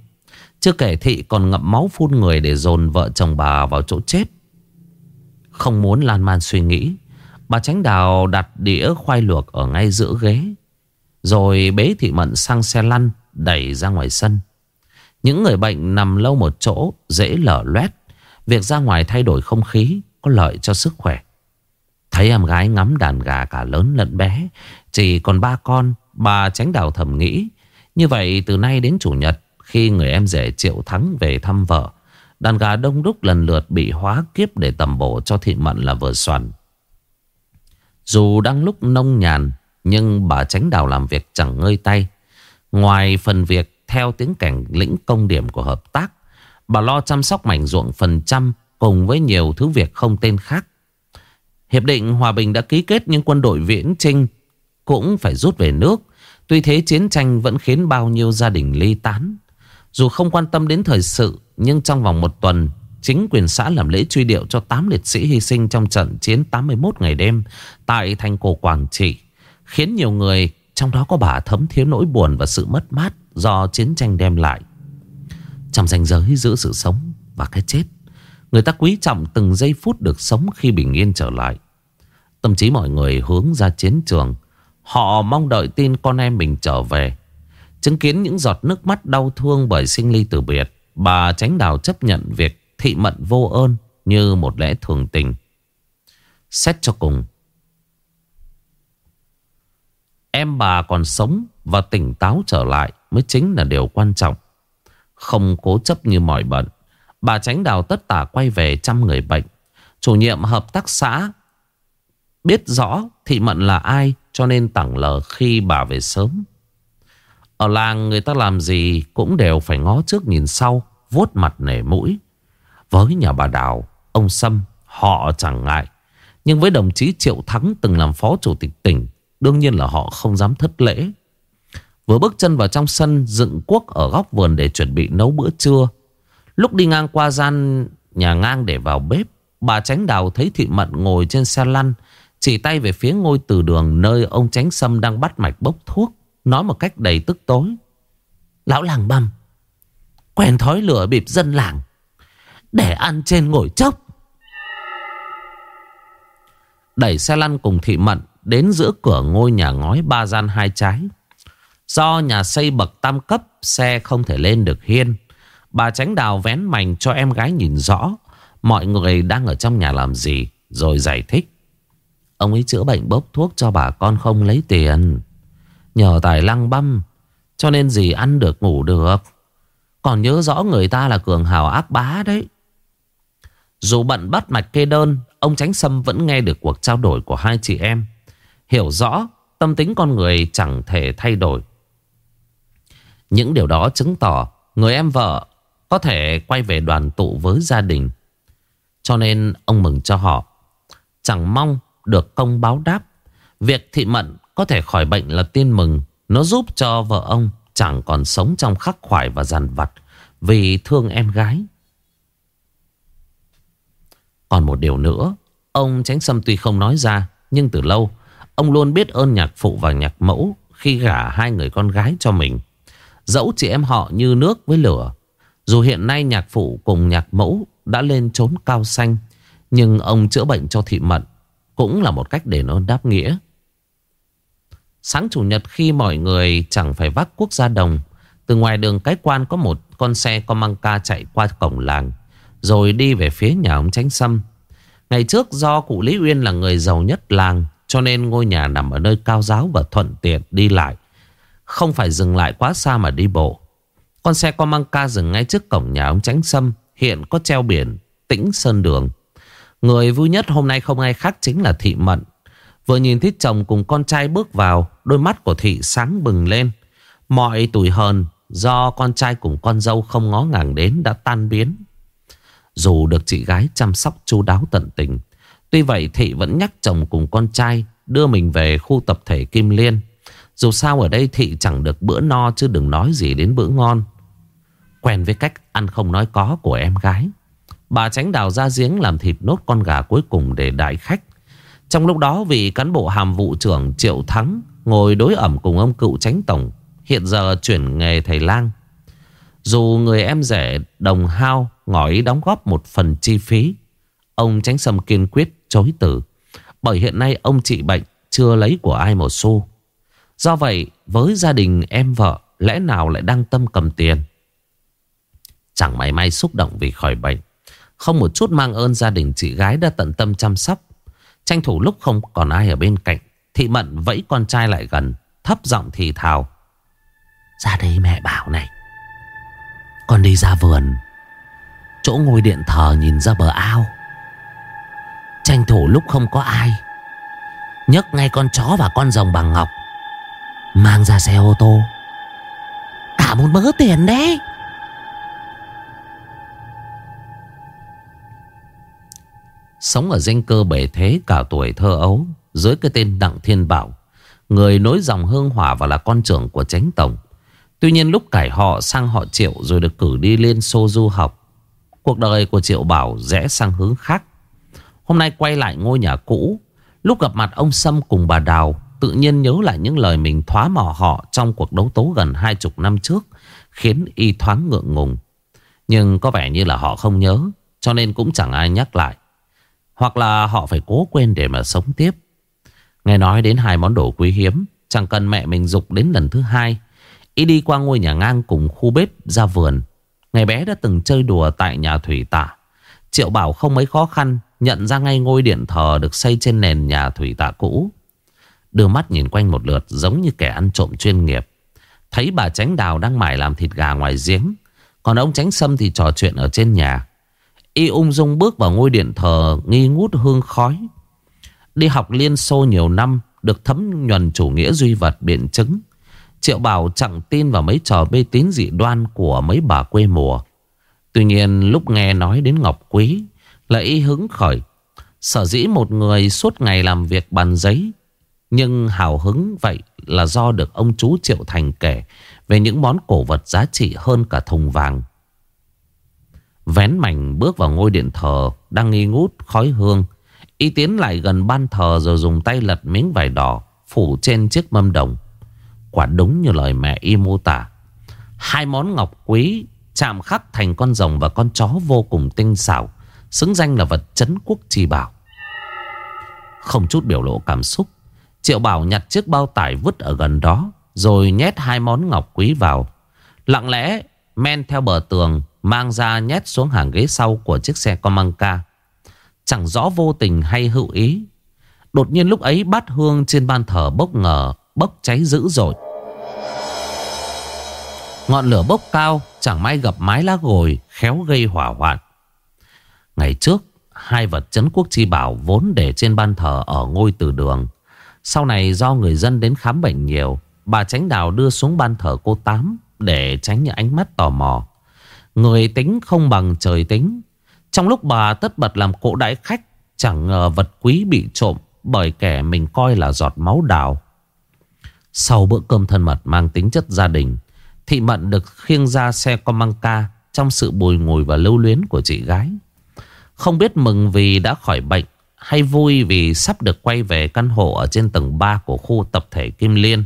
Chưa kể thị còn ngậm máu phun người Để dồn vợ chồng bà vào chỗ chết Không muốn lan man suy nghĩ, Bà Tránh Đào đặt đĩa khoai luộc ở ngay giữa ghế. Rồi bế thị mận sang xe lăn, đẩy ra ngoài sân. Những người bệnh nằm lâu một chỗ, dễ lở loét. Việc ra ngoài thay đổi không khí, có lợi cho sức khỏe. Thấy em gái ngắm đàn gà cả lớn lẫn bé. Chỉ còn ba con, bà Tránh Đào thầm nghĩ. Như vậy từ nay đến Chủ nhật khi người em rể Triệu Thắng về thăm vợ Đàn gà đông đúc lần lượt bị hóa kiếp để tầm bổ cho thị mận là vừa soàn Dù đang lúc nông nhàn Nhưng bà tránh đào làm việc chẳng ngơi tay Ngoài phần việc theo tiếng cảnh lĩnh công điểm của hợp tác Bà lo chăm sóc mảnh ruộng phần trăm Cùng với nhiều thứ việc không tên khác Hiệp định Hòa Bình đã ký kết nhưng quân đội viễn trinh cũng phải rút về nước. Tuy thế chiến tranh vẫn khiến bao nhiêu gia đình ly tán. Dù không quan tâm đến thời sự Nhưng trong vòng một tuần Chính quyền xã làm lễ truy điệu cho 8 liệt sĩ hy sinh trong trận chiến 81 ngày đêm tại thành cổ Quảng Trị, khiến nhiều người, trong đó có bà thấm thiếu nỗi buồn và sự mất mát do chiến tranh đem lại. Trong ranh giới giữa sự sống và cái chết, người ta quý trọng từng giây phút được sống khi bình yên trở lại. Tâm trí mọi người hướng ra chiến trường, họ mong đợi tin con em mình trở về. Chứng kiến những giọt nước mắt đau thương bởi sinh ly từ biệt Bà tránh đào chấp nhận việc thị mận vô ơn Như một lẽ thường tình Xét cho cùng Em bà còn sống và tỉnh táo trở lại Mới chính là điều quan trọng Không cố chấp như mọi bận Bà tránh đào tất tả quay về chăm người bệnh Chủ nhiệm hợp tác xã Biết rõ thị mận là ai Cho nên tặng lờ khi bà về sớm ở làng người ta làm gì cũng đều phải ngó trước nhìn sau, vuốt mặt nể mũi. Với nhà bà Đào, ông Sâm, họ chẳng ngại. Nhưng với đồng chí Triệu Thắng từng làm phó chủ tịch tỉnh, đương nhiên là họ không dám thất lễ. Vừa bước chân vào trong sân dựng quốc ở góc vườn để chuẩn bị nấu bữa trưa. Lúc đi ngang qua gian nhà ngang để vào bếp, bà Tránh Đào thấy Thị Mận ngồi trên xe lăn, chỉ tay về phía ngôi từ đường nơi ông Tránh Sâm đang bắt mạch bốc thuốc. Nói một cách đầy tức tối. Lão làng băm Quen thói lửa bịp dân làng Để ăn trên ngồi chốc. Đẩy xe lăn cùng thị mận Đến giữa cửa ngôi nhà ngói ba gian hai trái. Do nhà xây bậc tam cấp Xe không thể lên được hiên. Bà tránh đào vén mảnh cho em gái nhìn rõ. Mọi người đang ở trong nhà làm gì, Rồi giải thích. Ông ấy chữa bệnh bốc thuốc cho bà con không lấy tiền. Nhờ tài lăng băm, Cho nên gì ăn được ngủ được. Còn nhớ rõ người ta là cường hào ác bá đấy. Dù bận bắt mạch kê đơn, Ông Tránh Sâm vẫn nghe được cuộc trao đổi của hai chị em. Hiểu rõ, tâm tính con người chẳng thể thay đổi. Những điều đó chứng tỏ Người em vợ có thể quay về đoàn tụ với gia đình. Cho nên ông mừng cho họ. Chẳng mong được công báo đáp. Việc thị mận có thể khỏi bệnh là tin mừng. Nó giúp cho vợ ông Chẳng còn sống trong khắc khoải và dằn vặt Vì thương em gái. Còn một điều nữa, Ông Tránh Sâm tuy không nói ra, Nhưng từ lâu, Ông luôn biết ơn nhạc phụ và nhạc mẫu Khi gả hai người con gái cho mình. Dẫu chị em họ như nước với lửa dù hiện nay nhạc phụ cùng nhạc mẫu Đã lên trốn cao xanh, Nhưng ông chữa bệnh cho thị mận Cũng là một cách để ơn đáp nghĩa. Sáng chủ nhật khi mọi người chẳng phải vác quốc gia đồng, Từ ngoài đường cái quan có một con xe con măng ca chạy qua cổng làng, Rồi đi về phía nhà ông Tránh Sâm. Ngày trước do cụ Lý Uyên là người giàu nhất làng, Cho nên ngôi nhà nằm ở nơi cao giáo và thuận tiện đi lại. Không phải dừng lại quá xa mà đi bộ. Con xe con mang ca dừng ngay trước cổng nhà ông Tránh Sâm, Hiện có treo biển, Tĩnh Sơn Đường. Người vui nhất hôm nay không ai khác chính là Thị Mận. Vừa nhìn thấy chồng cùng con trai bước vào, Đôi mắt của Thị sáng bừng lên. Mọi tuổi hờn Do con trai cùng con dâu không ngó ngàng đến Đã tan biến. Dù được chị gái chăm sóc chu đáo tận tình, Tuy vậy Thị vẫn nhắc chồng cùng con trai Đưa mình về khu tập thể Kim Liên. Dù sao ở đây Thị chẳng được bữa no Chứ đừng nói gì đến bữa ngon. Quen với cách ăn không nói có của em gái Bà tránh đào ra giếng làm thịt nốt con gà cuối cùng để đại khách trong lúc đó vị cán bộ hàm vụ trưởng Triệu Thắng ngồi đối ẩm cùng ông cựu tránh tổng hiện giờ chuyển nghề thầy lang. Dù người em rể đồng hao ngỏ ý đóng góp một phần chi phí, ông tránh sâm kiên quyết chối từ. Bởi hiện nay ông trị bệnh chưa lấy của ai một xu. Do vậy với gia đình em vợ lẽ nào lại đang tâm cầm tiền. Chẳng may may xúc động vì khỏi bệnh. Không một chút mang ơn gia đình chị gái đã tận tâm chăm sóc. Tranh thủ lúc không còn ai ở bên cạnh. Thị Mận vẫy con trai lại gần. Thấp giọng thì thào. Ra đây mẹ bảo này. Con đi ra vườn. Chỗ ngôi điện thờ nhìn ra bờ ao. Tranh thủ lúc không có ai. nhấc ngay con chó và con rồng bằng ngọc. Mang ra xe ô tô. Cả một mớ tiền đấy. Sống ở danh cơ bể thế cả tuổi thơ ấu, Dưới cái tên Đặng Thiên Bảo, Người nối dòng hương hỏa và là con trưởng của chánh tổng. Tuy nhiên lúc cải họ sang họ Triệu Rồi được cử đi lên xô du học, Cuộc đời của Triệu Bảo rẽ sang hướng khác. Hôm nay quay lại ngôi nhà cũ, Lúc gặp mặt ông Sâm cùng bà Đào, Tự nhiên nhớ lại những lời mình thoá mò họ Trong cuộc đấu tố gần hai chục năm trước, Khiến y thoáng ngượng ngùng. Nhưng có vẻ như là họ không nhớ, Cho nên cũng chẳng ai nhắc lại hoặc là họ phải cố quên để mà sống tiếp. Nghe nói đến hai món đồ quý hiếm, Chẳng cần mẹ mình dục đến lần thứ hai. Y đi qua ngôi nhà ngang cùng khu bếp ra vườn. Ngày bé đã từng chơi đùa tại nhà thủy tả. Triệu bảo không mấy khó khăn, Nhận ra ngay ngôi điện thờ được xây trên nền nhà thủy tạ cũ. Đưa mắt nhìn quanh một lượt giống như kẻ ăn trộm chuyên nghiệp. Thấy bà tránh đào đang mải làm thịt gà ngoài giếng, Còn ông tránh sâm thì trò chuyện ở trên nhà. Y ung dung bước vào ngôi điện thờ nghi ngút hương khói. Đi học liên xô nhiều năm, được thấm nhuần chủ nghĩa duy vật biện chứng. Triệu Bảo chẳng tin vào mấy trò bê tín dị đoan của mấy bà quê mùa. Tuy nhiên lúc nghe nói đến Ngọc Quý là y hứng khởi. Sở dĩ một người suốt ngày làm việc bàn giấy. Nhưng hào hứng vậy là do được ông chú Triệu Thành kể về những món cổ vật giá trị hơn cả thùng vàng. Vén mảnh bước vào ngôi điện thờ Đang nghi ngút khói hương. Y tiến lại gần ban thờ Rồi dùng tay lật miếng vải đỏ Phủ trên chiếc mâm đồng. Quả đúng như lời mẹ y mô tả. Hai món ngọc quý Chạm khắc thành con rồng và con chó vô cùng tinh xảo, Xứng danh là vật chấn quốc chi bảo. Không chút biểu lộ cảm xúc, Triệu bảo nhặt chiếc bao tải vứt ở gần đó, Rồi nhét hai món ngọc quý vào. Lặng lẽ men theo bờ tường Mang ra nhét xuống hàng ghế sau của chiếc xe Comanca. Chẳng rõ vô tình hay hữu ý. Đột nhiên lúc ấy bát hương trên ban thờ bốc ngờ, Bốc cháy dữ dội. Ngọn lửa bốc cao, Chẳng may gặp mái lá gồi Khéo gây hỏa hoạn. Ngày trước, Hai vật chấn quốc chi bảo vốn để trên ban thờ ở ngôi từ đường. Sau này do người dân đến khám bệnh nhiều, Bà tránh đào đưa xuống ban thờ cô Tám Để tránh những ánh mắt tò mò. Người tính không bằng trời tính. Trong lúc bà tất bật làm cỗ đãi khách, Chẳng ngờ vật quý bị trộm Bởi kẻ mình coi là giọt máu đào. Sau bữa cơm thân mật mang tính chất gia đình, Thị Mận được khiêng ra xe con măng ca Trong sự bồi ngồi và lưu luyến của chị gái. Không biết mừng vì đã khỏi bệnh Hay vui vì sắp được quay về căn hộ Ở trên tầng 3 của khu tập thể Kim Liên.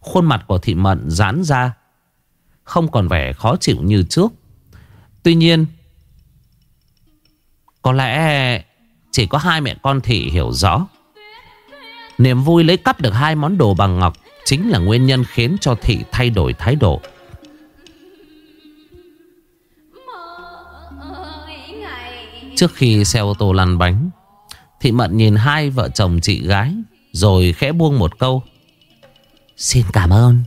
Khuôn mặt của Thị Mận giãn ra, Không còn vẻ khó chịu như trước. Tuy nhiên, Có lẽ Chỉ có hai mẹ con thị hiểu rõ. Niềm vui lấy cắp được hai món đồ bằng ngọc Chính là nguyên nhân khiến cho thị thay đổi thái độ. Trước khi xe ô tô lăn bánh, Thị Mận nhìn hai vợ chồng chị gái Rồi khẽ buông một câu. Xin cảm ơn.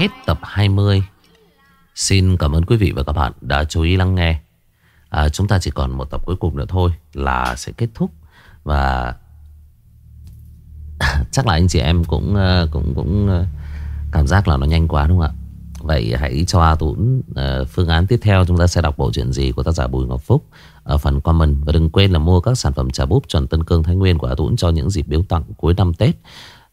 Hết tập 20 Xin cảm ơn quý vị và các bạn đã chú ý lắng nghe. À, Chúng ta chỉ còn một tập cuối cùng nữa thôi là sẽ kết thúc. Và chắc là anh chị em cũng ờ, cũng cũng ờ, cảm giác là nó nhanh quá đúng không ạ? Vậy hãy cho A Tũng ờ, phương án tiếp theo chúng ta sẽ đọc bộ truyện gì của tác giả Bùi Ngọc Phúc ở phần comment. Và đừng quên là mua các sản phẩm trà búp chuẩn Tân Cương Thái Nguyên của A Tũng cho những dịp biếu tặng cuối năm Tết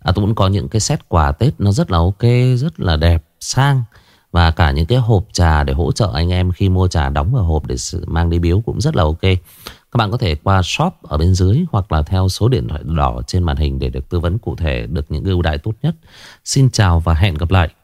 à, Tôi cũng có những cái set quà Tết nó rất là ok Rất là đẹp, sang. Và cả những cái hộp trà để hỗ trợ anh em Khi mua trà đóng vào hộp để mang đi biếu Cũng rất là ok. Các bạn có thể qua shop ở bên dưới Hoặc là theo số điện thoại đỏ trên màn hình Để được tư vấn cụ thể Được những ưu đãi tốt nhất. Xin chào và hẹn gặp lại!